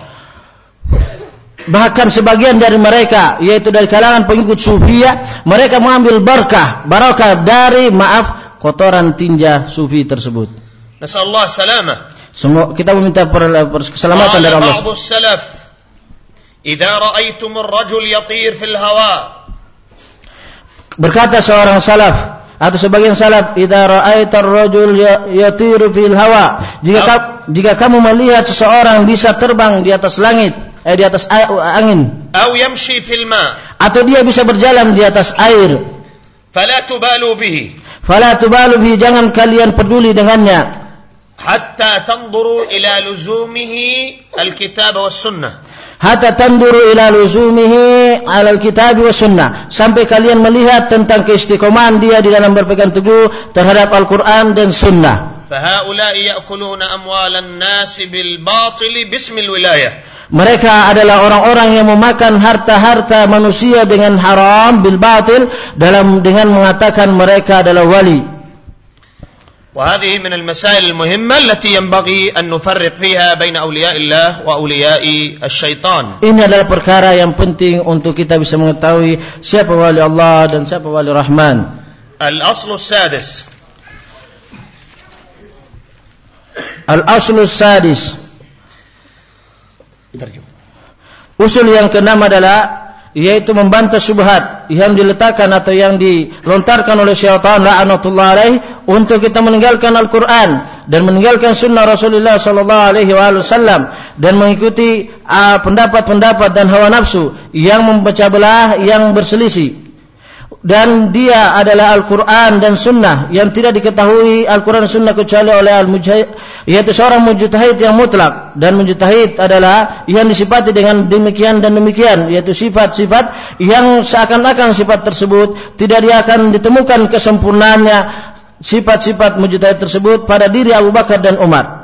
Bahkan sebagian dari mereka, yaitu dari kalangan pengikut sufia, mereka mengambil berkah, barokah dari maaf kotoran tinja sufi tersebut. Nasallahu salamah. Semoga kita meminta keselamatan dari Allah. salaf, "Idza ra'aytum ar-rajul yatir fil hawa." Berkata seorang salaf atau sebagian salaf, "Idza ra'aitar rajul ya-, yatir fil hawa." Jika jika kamu melihat seseorang bisa terbang di atas langit, eh, di atas angin. Atau dia bisa berjalan di atas air. Fala tubalu bihi. Fala tubalu bihi, jangan kalian peduli dengannya. Hatta tanzuru ila luzumihi alkitab wa sunnah. Hatta tanzuru ila luzumihi al-kitab was sunnah. Sampai kalian melihat tentang keistiqomahan dia di dalam berpegang teguh terhadap Al-Qur'an dan sunnah. فهؤلاء يأكلون أموال الناس بالباطل باسم الولاية Mereka adalah orang-orang yang memakan harta-harta manusia dengan haram bil batil dalam dengan mengatakan mereka adalah wali. وهذه من المسائل المهمة التي ينبغي أن نفرق فيها بين أولياء الله وأولياء الشيطان Ini adalah perkara yang penting untuk kita bisa mengetahui siapa wali Allah dan siapa wali Rahman. الأصل السادس Al-aslu sadis. Usul yang keenam adalah yaitu membantah subhat yang diletakkan atau yang dilontarkan oleh syaitan la'anatullah alaih untuk kita meninggalkan Al-Qur'an dan meninggalkan sunnah Rasulullah sallallahu alaihi wasallam dan mengikuti ah, pendapat-pendapat dan hawa nafsu yang memecah belah yang berselisih dan dia adalah Al-Quran dan Sunnah yang tidak diketahui Al-Quran Sunnah kecuali oleh Al-Mujahid yaitu seorang mujtahid yang mutlak. Dan mujtahid adalah yang disifati dengan demikian dan demikian yaitu sifat-sifat yang seakan-akan sifat tersebut tidak dia akan ditemukan kesempurnaannya sifat-sifat mujtahid tersebut pada diri Abu Bakar dan Umar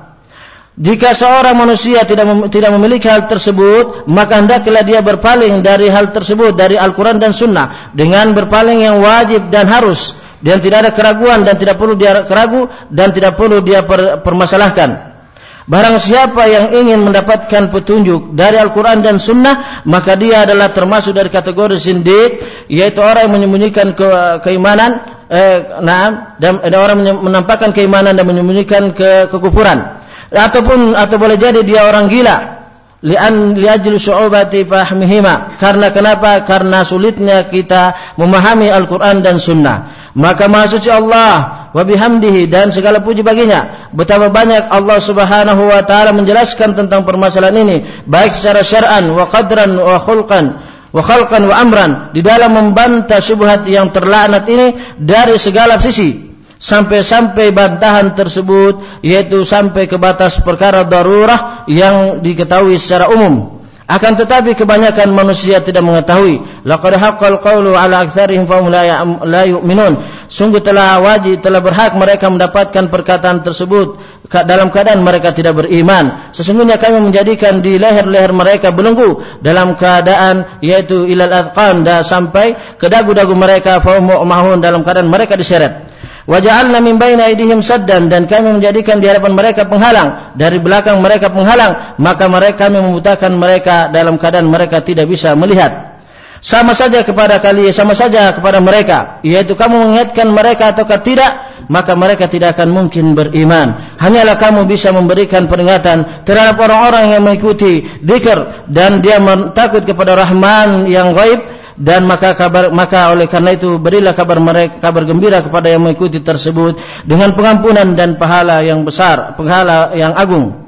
jika seorang manusia tidak mem- tidak memiliki hal tersebut, maka hendaklah dia berpaling dari hal tersebut dari Al-Quran dan Sunnah dengan berpaling yang wajib dan harus dan tidak ada keraguan dan tidak perlu dia keragu dan tidak perlu dia per- permasalahkan. Barang siapa yang ingin mendapatkan petunjuk dari Al-Quran dan Sunnah, maka dia adalah termasuk dari kategori sindik, yaitu orang yang menyembunyikan ke- keimanan, eh, nah, dan ada orang menampakkan keimanan dan menyembunyikan ke kekufuran ataupun atau boleh jadi dia orang gila. Lian liajli syu'ubati fahmihima. Karena kenapa? Karena sulitnya kita memahami Al-Qur'an dan sunnah. Maka maha suci Allah wa bihamdihi dan segala puji baginya. Betapa banyak Allah Subhanahu wa taala menjelaskan tentang permasalahan ini baik secara syar'an wa qadran wa khulqan wa khalqan wa amran. Di dalam membantah syubhat yang terlaknat ini dari segala sisi sampai-sampai bantahan tersebut yaitu sampai ke batas perkara darurah yang diketahui secara umum Akan tetapi kebanyakan manusia tidak mengetahui. Laqad haqqal qawlu ala aktsarihim fahum la yu'minun. Sungguh telah wajib telah berhak mereka mendapatkan perkataan tersebut dalam keadaan mereka tidak beriman. Sesungguhnya kami menjadikan di leher-leher mereka belenggu dalam keadaan yaitu ilal adqan dan sampai ke dagu-dagu mereka fahum mahun dalam keadaan mereka diseret. Waja'alna min baina saddan dan kami menjadikan di hadapan mereka penghalang, dari belakang mereka penghalang, maka mereka kami membutakan mereka dalam keadaan mereka tidak bisa melihat. Sama saja kepada kalian, sama saja kepada mereka, yaitu kamu mengingatkan mereka ataukah tidak, maka mereka tidak akan mungkin beriman. Hanyalah kamu bisa memberikan peringatan terhadap orang-orang yang mengikuti dzikir dan dia takut kepada Rahman yang gaib, dan maka kabar maka oleh karena itu berilah kabar mereka kabar gembira kepada yang mengikuti tersebut dengan pengampunan dan pahala yang besar, pahala yang agung.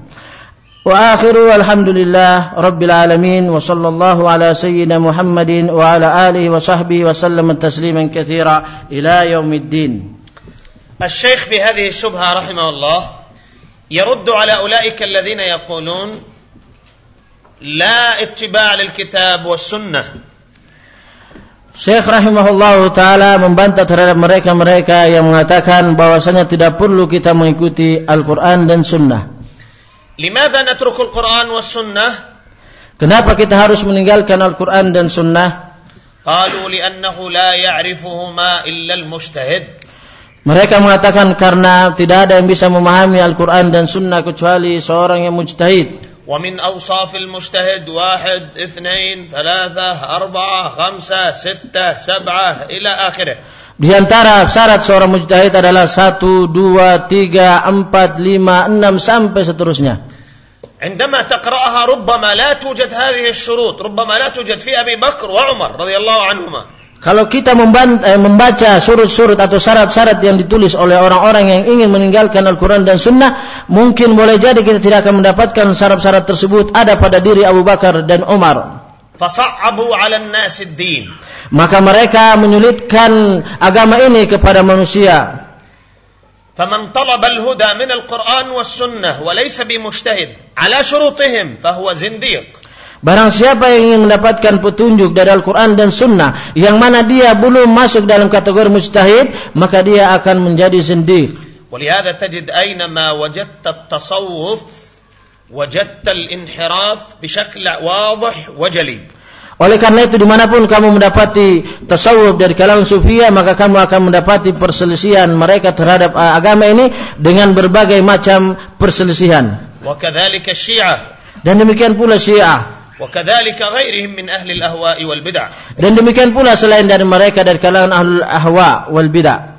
Wa akhiru alhamdulillah rabbil alamin wa sallallahu ala sayyidina Muhammadin wa ala alihi wa sahbihi wa sallam tasliman katsira ila yaumiddin. الشيخ في هذه الشبهة رحمه الله يرد على أولئك الذين يقولون لا اتباع للكتاب والسنة Syekh rahimahullah taala membantah terhadap mereka-mereka yang mengatakan bahwasanya tidak perlu kita mengikuti Al-Qur'an dan Sunnah. Limadha natrukul Qur'an Wa Sunnah? Kenapa kita harus meninggalkan Al-Qur'an dan Sunnah? Qalu li'annahu la ya'rifuhuma illa al-mujtahid. Mereka mengatakan karena tidak ada yang bisa memahami Al-Quran dan Sunnah kecuali seorang yang mujtahid. ومن أوصاف المجتهد واحد اثنين ثلاثة أربعة خمسة ستة سبعة إلى آخره Di antara syarat seorang mujtahid adalah satu, dua, tiga, empat, lima, enam sampai seterusnya. عندما تقرأها ربما لا توجد هذه الشروط ربما لا توجد في أبي بكر وعمر رضي الله عنهما Kalau kita memban- eh, membaca surut-surut atau syarat-syarat yang ditulis oleh orang-orang yang ingin meninggalkan Al-Quran dan Sunnah, mungkin boleh jadi kita tidak akan mendapatkan syarat-syarat tersebut ada pada diri Abu Bakar dan Umar. فصعبوا على الناس الدين Maka mereka menyulitkan agama ini kepada manusia. فمن طلب الهدى من القرآن والسنة وليس بمجتهد على شروطهم فهو زنديق Barang siapa yang ingin mendapatkan petunjuk dari Al-Quran dan Sunnah yang mana dia belum masuk dalam kategori mujtahid, maka dia akan menjadi zindiq. ولهذا تجد أينما وجدت التصوف وجدت الانحراف بشكل واضح وجلي Oleh karena itu dimanapun kamu mendapati tasawuf dari kalangan sufia maka kamu akan mendapati perselisihan mereka terhadap uh, agama ini dengan berbagai macam perselisihan. وكذلك الشيعة Dan demikian pula Syiah. وكذلك غيرهم من أهل الأهواء والبدع Dan demikian pula selain dari mereka dari kalangan ahlul ahwa wal bidah.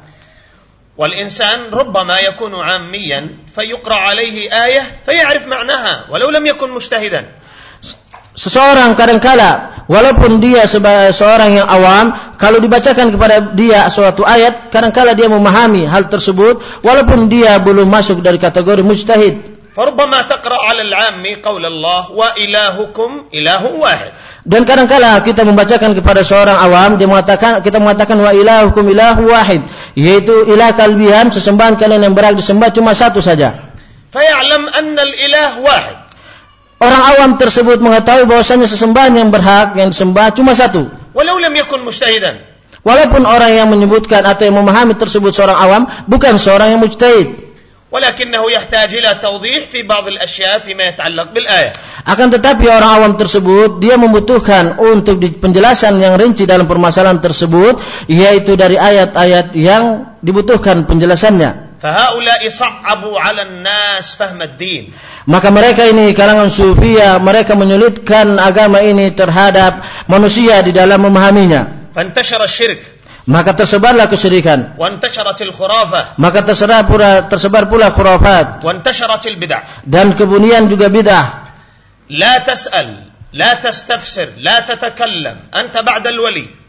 والإنسان ربما يكون عاميا فيقرأ عليه آية فيعرف معناها ولو لم يكن مجتهدا Seseorang kadangkala walaupun dia sebagai seorang yang awam, kalau dibacakan kepada dia suatu ayat, kadangkala dia memahami hal tersebut walaupun dia belum masuk dari kategori mujtahid. فربما تقرأ على العام قول الله وإلهكم إله واحد Dan kadangkala kita membacakan kepada seorang awam dia mengatakan kita mengatakan wa ilahukum ilahu wahid yaitu ilah kalbihan sesembahan kalian yang berhak disembah cuma satu saja. فيعلم أن الإله واحد Orang awam tersebut mengetahui bahwasanya sesembahan yang berhak yang disembah cuma satu. ولو لم يكن مجتهدا Walaupun orang yang menyebutkan atau yang memahami tersebut seorang awam bukan seorang yang mujtahid. ولكنه يحتاج إلى توضيح في بعض الأشياء فيما يتعلق بالآية Akan tetapi orang awam tersebut dia membutuhkan untuk di- penjelasan yang rinci dalam permasalahan tersebut yaitu dari ayat-ayat yang dibutuhkan penjelasannya. فهؤلاء صعبوا على الناس فهم الدين Maka mereka ini kalangan sufia mereka menyulitkan agama ini terhadap manusia di dalam memahaminya. فانتشر الشرك maka tersebarlah kesyirikan. maka tersebar pula tersebar pula khurafat. dan kebunian juga bidah. la tas'al la tastafsir la tatakallam anta ba'da al-wali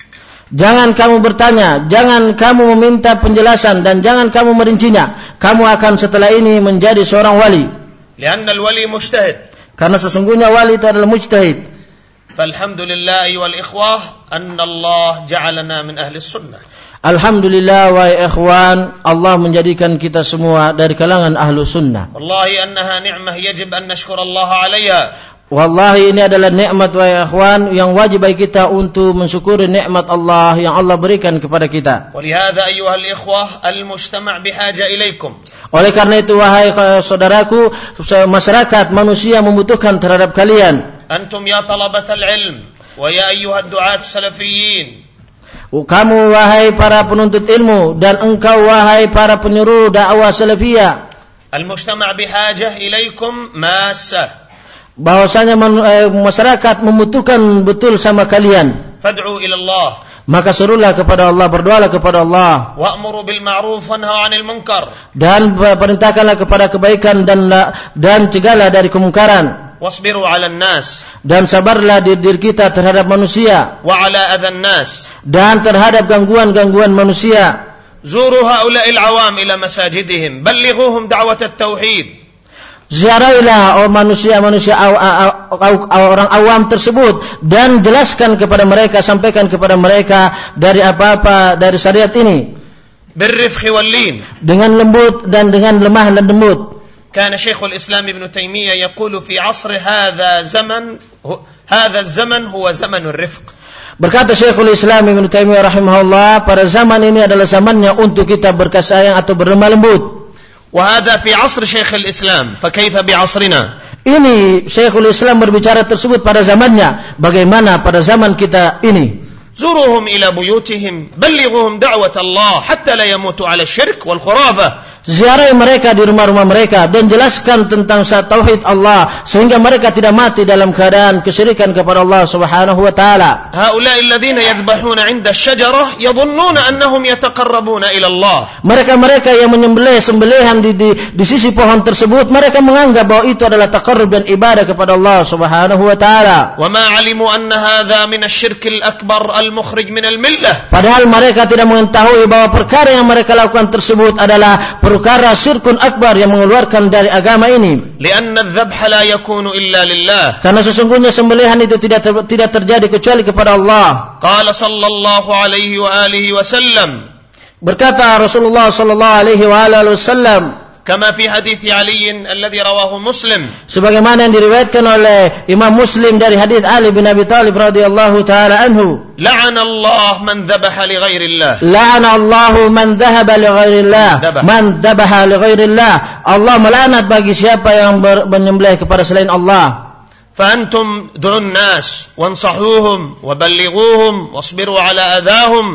Jangan kamu bertanya, jangan kamu meminta penjelasan. Dan jangan kamu merincinya. Kamu akan setelah ini menjadi seorang wali. Karena sesungguhnya wali itu adalah mujtahid. فالحمد لله أيها الإخوة أن الله جعلنا من أهل السنة Alhamdulillah wa ikhwan, Allah menjadikan kita semua dari kalangan ahlu sunnah. والله أنها نعمة يجب أن نشكر الله عليها Wallahi ini adalah nikmat wa ikhwan yang wajib bagi kita untuk mensyukuri nikmat Allah yang Allah berikan kepada kita. ولهذا أيها الإخوة المجتمع بحاجة إليكم Oleh karena itu wahai eh, saudaraku, masyarakat manusia membutuhkan terhadap kalian. أنتم يا طلبة العلم ويا أيها الدعاة السلفيين Kamu wahai para penuntut ilmu dan engkau wahai para penyuruh dakwah salafiyah. المجتمع بحاجة إليكم ماسة bahwasanya man- eh, masyarakat membutuhkan betul sama kalian. فادعوا إلى الله Maka serulah kepada Allah, berdoalah kepada Allah وأمروا بالمعروف وانهوا عن المنكر dan perintahkanlah kepada kebaikan dan dan cegahlah dari kemungkaran wasbiru 'alan nas dan sabarlah diri kita terhadap manusia. Wa 'ala adzan nas. Dan terhadap gangguan-gangguan manusia. Zuru haula'il awam ila masajidihim. Ballighuhum da'wat at-tauhid. Ziarahilah oh manusia-manusia orang awam tersebut. Dan jelaskan kepada mereka sampaikan kepada mereka dari apa-apa dari syariat ini. Birrifhi wallin. Dengan lembut dan dengan lemah dan lembut. كان شيخ الإسلام ابن تيمية يقول في عصر هذا زمن هذا الزمن هو زمن الرفق Berkata Syekhul Islam Ibn Taimiyah rahimahullah, pada zaman ini adalah zamannya untuk kita berkasih sayang atau berlemah lembut. وهذا في عصر شيخ الإسلام فكيف بعصرنا Ini Syekhul Islam berbicara tersebut pada zamannya. Bagaimana pada zaman kita ini? زوروهم إلى بيوتهم بلغوهم دعوة الله حتى لا يموتوا على الشرك والخرافة ziarahi mereka di rumah-rumah mereka dan jelaskan tentang syarat tauhid Allah sehingga mereka tidak mati dalam keadaan kesyirikan kepada Allah Subhanahu wa taala. Haula'i alladziina yadhbahuna 'inda syajarah yadhunnuna annahum yataqarrabuna ila Allah. Mereka-mereka yang menyembelih sembelihan di, di di sisi pohon tersebut mereka menganggap bahwa itu adalah taqarrub dan ibadah kepada Allah Subhanahu wa taala. Wa ma 'alimu anna hadza min asy-syirk akbar al-mukhrij min al-millah. Padahal mereka tidak mengetahui bahwa perkara yang mereka lakukan tersebut adalah perkara syirkun akbar yang mengeluarkan dari agama ini. Lianna dzabha la yakunu illa lillah. Karena sesungguhnya sembelihan itu tidak ter, tidak terjadi kecuali kepada Allah. Qala sallallahu alaihi wa alihi wa sallam. Berkata Rasulullah sallallahu alaihi wa alihi wa sallam. كما في حديث علي الذي رواه مسلم sebagaimana yang diriwayatkan oleh Imam Muslim dari hadis Ali bin Abi Thalib radhiyallahu taala anhu لعن الله من ذبح لغير الله La'ana Allahu man dhahaba li ghairillah Dabah. man dhabaha li ghairillah Allah melaknat bagi siapa yang ber- menyembelih kepada selain Allah فأنتم دعوا الناس وانصحوهم وبلغوهم واصبروا على أذاهم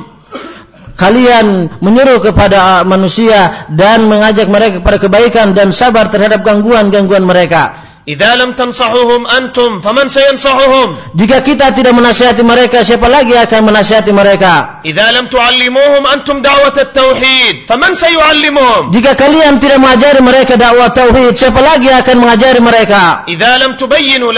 kalian menyuruh kepada manusia dan mengajak mereka kepada kebaikan dan sabar terhadap gangguan-gangguan mereka. Idza lam tansahuhum antum, faman sayansahuhum? Jika kita tidak menasihati mereka, siapa lagi akan menasihati mereka? Idza lam tuallimuhum antum da'wat at-tauhid, faman sayuallimuhum? Jika kalian tidak mengajari mereka dakwah tauhid, siapa lagi akan mengajari mereka? Idza lam tubayyinu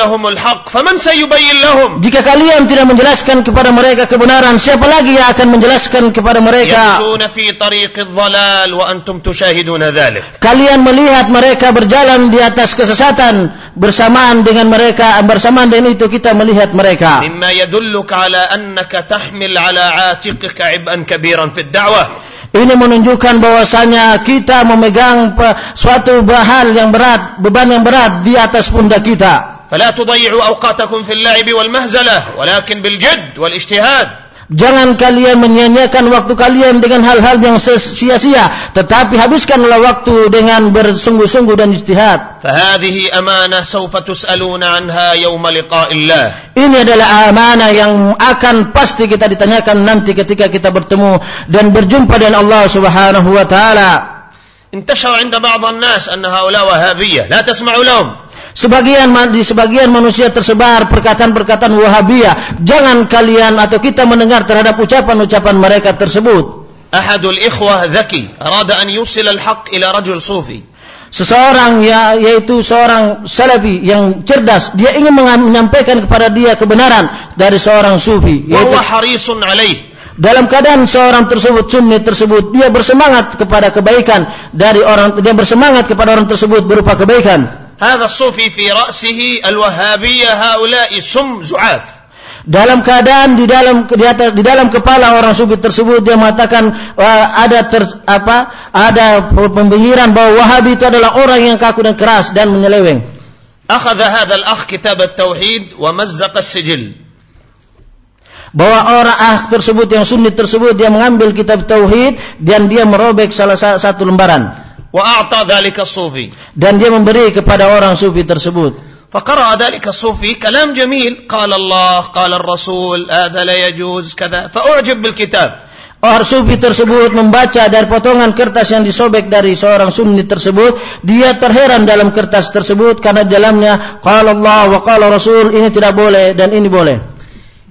faman sayubayyin lahum? Jika kalian tidak menjelaskan kepada mereka kebenaran, siapa lagi yang akan menjelaskan kepada mereka? Fi dhalal wa antum tushahiduna dhalik. Kalian melihat mereka berjalan di atas kesesatan bersamaan dengan mereka, bersamaan dengan itu kita melihat mereka. مما يدلك على أنك تحمل على عاتقك عبئا كبيرا في الدعوة Ini menunjukkan bahwasanya kita memegang suatu hal yang berat, beban yang berat di atas pundak kita. فلا تضيعوا أوقاتكم في اللعب والمهزلة ولكن بالجد والاجتهاد Jangan kalian menyia-nyiakan waktu kalian dengan hal-hal yang sia-sia, tetapi habiskanlah waktu dengan bersungguh-sungguh dan ijtihad. فهذه أمانة سوف تسألون عنها يوم لقاء الله Ini adalah amanah yang akan pasti kita ditanyakan nanti ketika kita bertemu dan berjumpa dengan Allah Subhanahu wa taala. انتشر عند بعض الناس أن هؤلاء وهابية لا تسمعوا لهم Sebagian di sebagian manusia tersebar perkataan-perkataan Wahabiyah. Jangan kalian atau kita mendengar terhadap ucapan-ucapan mereka tersebut. Ahadul ikhwah arada an yusil al-haq ila rajul sufi. Seseorang ya, yaitu seorang salafi yang cerdas, dia ingin menyampaikan kepada dia kebenaran dari seorang sufi. Yaitu, harisun alaih dalam keadaan seorang tersebut sunni tersebut dia bersemangat kepada kebaikan dari orang dia bersemangat kepada orang tersebut berupa kebaikan dalam keadaan di dalam di atas di dalam kepala orang sufi tersebut dia mengatakan ada ter, apa ada pembihiran bahwa Wahabi itu adalah orang yang kaku dan keras dan menyeleweng. Akhadha hadha al-akh kitab at-tauhid wa mazzaqa as-sijil bahwa orang ah tersebut yang sunni tersebut dia mengambil kitab tauhid dan dia merobek salah satu lembaran وأعطى ذلك الصوفي dan dia memberi kepada orang sufi tersebut فقرأ ذلك الصوفي كلام جميل قال الله قال الرسول هذا لا يجوز كذا فأعجب بالكتاب Orang sufi tersebut membaca dari potongan kertas yang disobek dari seorang sunni tersebut, dia terheran dalam kertas tersebut karena di dalamnya qala Allah wa qala Rasul ini tidak boleh dan ini boleh.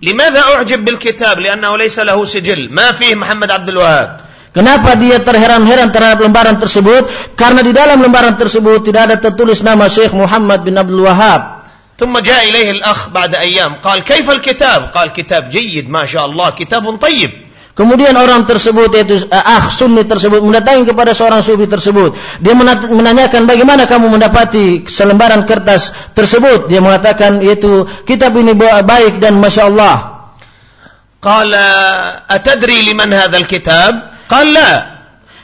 لماذا أعجب بالكتاب لأنه ليس له سجل ما فيه محمد عبد الوهاب Kenapa dia terheran-heran terhadap lembaran tersebut? Karena di dalam lembaran tersebut tidak ada tertulis nama Syekh Muhammad bin Abdul Wahab. ثم جاء إليه الأخ بعد أيام قال كيف الكتاب قال كتاب جيد ما شاء الله كتاب طيب Kemudian orang tersebut yaitu uh, ah sunni tersebut mendatangi kepada seorang sufi tersebut. Dia menanyakan bagaimana kamu mendapati selembaran kertas tersebut. Dia mengatakan yaitu kitab ini baik dan masya Allah. قال أتدري لمن هذا الكتاب قال لا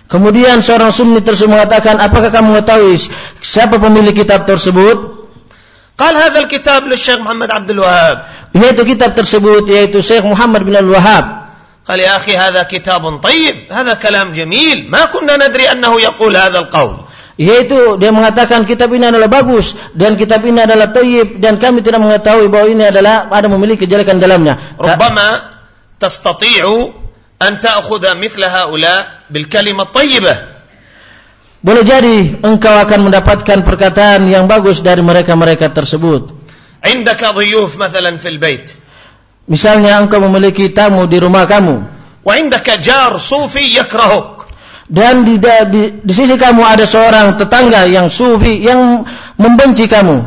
Kemudian seorang sunni tersebut mengatakan, apakah kamu mengetahui siapa pemilik kitab tersebut? قال هذا الكتاب للشيخ محمد عبد الوهاب. Yaitu kitab tersebut yaitu Syekh Muhammad bin Al Wahab. قال يا أخي هذا كتاب طيب هذا كلام جميل ما كنا ندري أنه يقول هذا القول yaitu dia mengatakan kitab ini adalah bagus dan kitab ini adalah tayyib dan kami tidak mengetahui bahwa ini adalah ada memiliki kejelekan dalamnya. ربما تستطيع أن تأخذ مثل هؤلاء بالكلمة الطيبة. Boleh jadi engkau akan mendapatkan perkataan yang bagus dari mereka-mereka tersebut. عندك ضيوف مثلا في البيت. Misalnya engkau memiliki tamu di rumah kamu. Wa indaka jar sufi yakrahuk. Dan di, di, di sisi kamu ada seorang tetangga yang sufi yang membenci kamu.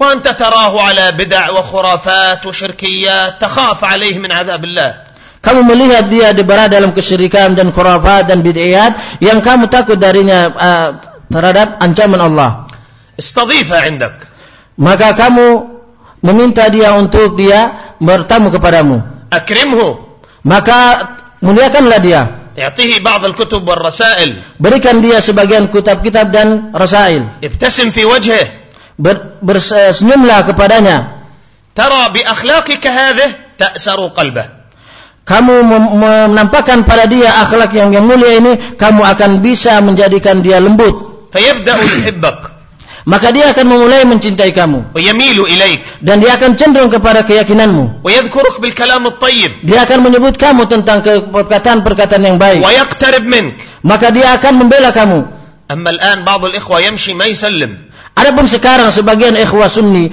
Wa anta tarahu ala wa khurafat wa syirkiyat takhaf alaihi min azab Allah. Kamu melihat dia berada dalam kesyirikan dan khurafat dan bid'iyat yang kamu takut darinya uh, terhadap ancaman Allah. Istadhifa indak. Maka kamu meminta dia untuk dia bertamu kepadamu. Akrimhu. Maka muliakanlah dia. Ya'tihi ba'd al-kutub wal rasail. Berikan dia sebagian kitab-kitab dan rasail. Ibtasim fi wajhih. Ber, bersenyumlah kepadanya. Tara bi akhlaqika hadhihi ta'saru qalbah. Kamu menampakkan pada dia akhlak yang yang mulia ini, kamu akan bisa menjadikan dia lembut. Fayabda'u yuhibbak maka dia akan memulai mencintai kamu. Dan dia akan cenderung kepada keyakinanmu. Dia akan menyebut kamu tentang perkataan-perkataan yang baik. Maka dia akan membela kamu. Adapun sekarang sebagian ikhwah sunni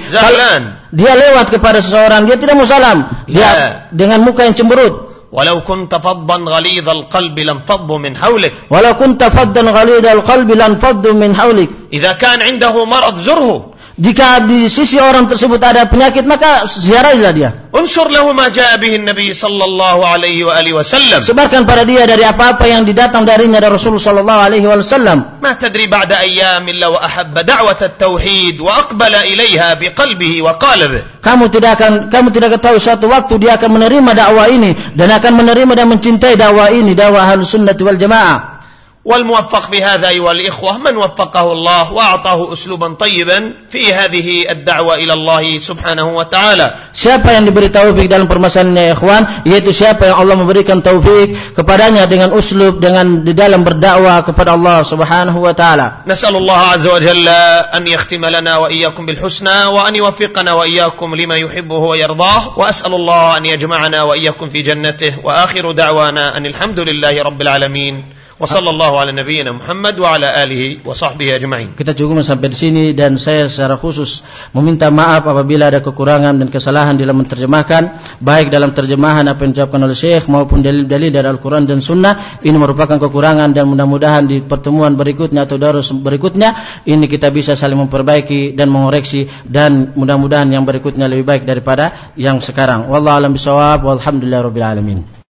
dia lewat kepada seseorang dia tidak mau salam dia dengan muka yang cemberut ولو كنت فظا غليظ القلب لانفضوا من حولك. ولو كنت فظا غليظ القلب لانفضوا من حولك. إذا كان عنده مرض زره. Jika di sisi orang tersebut ada penyakit maka ziarahilah dia. Unsur lahu ma jaa bihi Nabi sallallahu alaihi wa alihi wasallam. Sebarkan pada dia dari apa-apa yang didatang darinya dari Rasulullah sallallahu alaihi wasallam. Ma tadri ba'da ayyam illa wa ahabba da'wat at-tauhid wa aqbala ilaiha biqalbihi wa qalbihi. Kamu tidak akan kamu tidak ketahui suatu waktu dia akan menerima dakwah ini dan akan menerima dan mencintai dakwah ini dakwah Ahlussunnah wal Jamaah. والموفق في هذا أيها الإخوة من وفقه الله وأعطاه أسلوبا طيبا في هذه الدعوة إلى الله سبحانه وتعالى Siapa yang diberi taufik dalam permasalahannya ikhwan yaitu siapa yang Allah memberikan taufik kepadanya dengan uslub dengan di dalam berdakwah kepada Allah Subhanahu wa taala. Nasallallahu azza wa jalla an yakhtima lana wa iyyakum bil husna wa an yuwaffiqana wa iyyakum lima yuhibbuhu wa yardah wa as'alullah an yajma'ana wa iyyakum fi jannatihi wa akhiru da'wana anil hamdulillahi rabbil alamin. Wassallallahu ala nabiyyina Muhammad wa ala alihi wa sahbihi ajma'in. Kita cukup sampai di sini dan saya secara khusus meminta maaf apabila ada kekurangan dan kesalahan dalam menerjemahkan baik dalam terjemahan apa yang diucapkan oleh Syekh maupun dalil-dalil dari Al-Qur'an dan Sunnah. Ini merupakan kekurangan dan mudah-mudahan di pertemuan berikutnya atau darus berikutnya ini kita bisa saling memperbaiki dan mengoreksi dan mudah-mudahan yang berikutnya lebih baik daripada yang sekarang. Wallahu a'lam bishawab walhamdulillahirabbil alamin.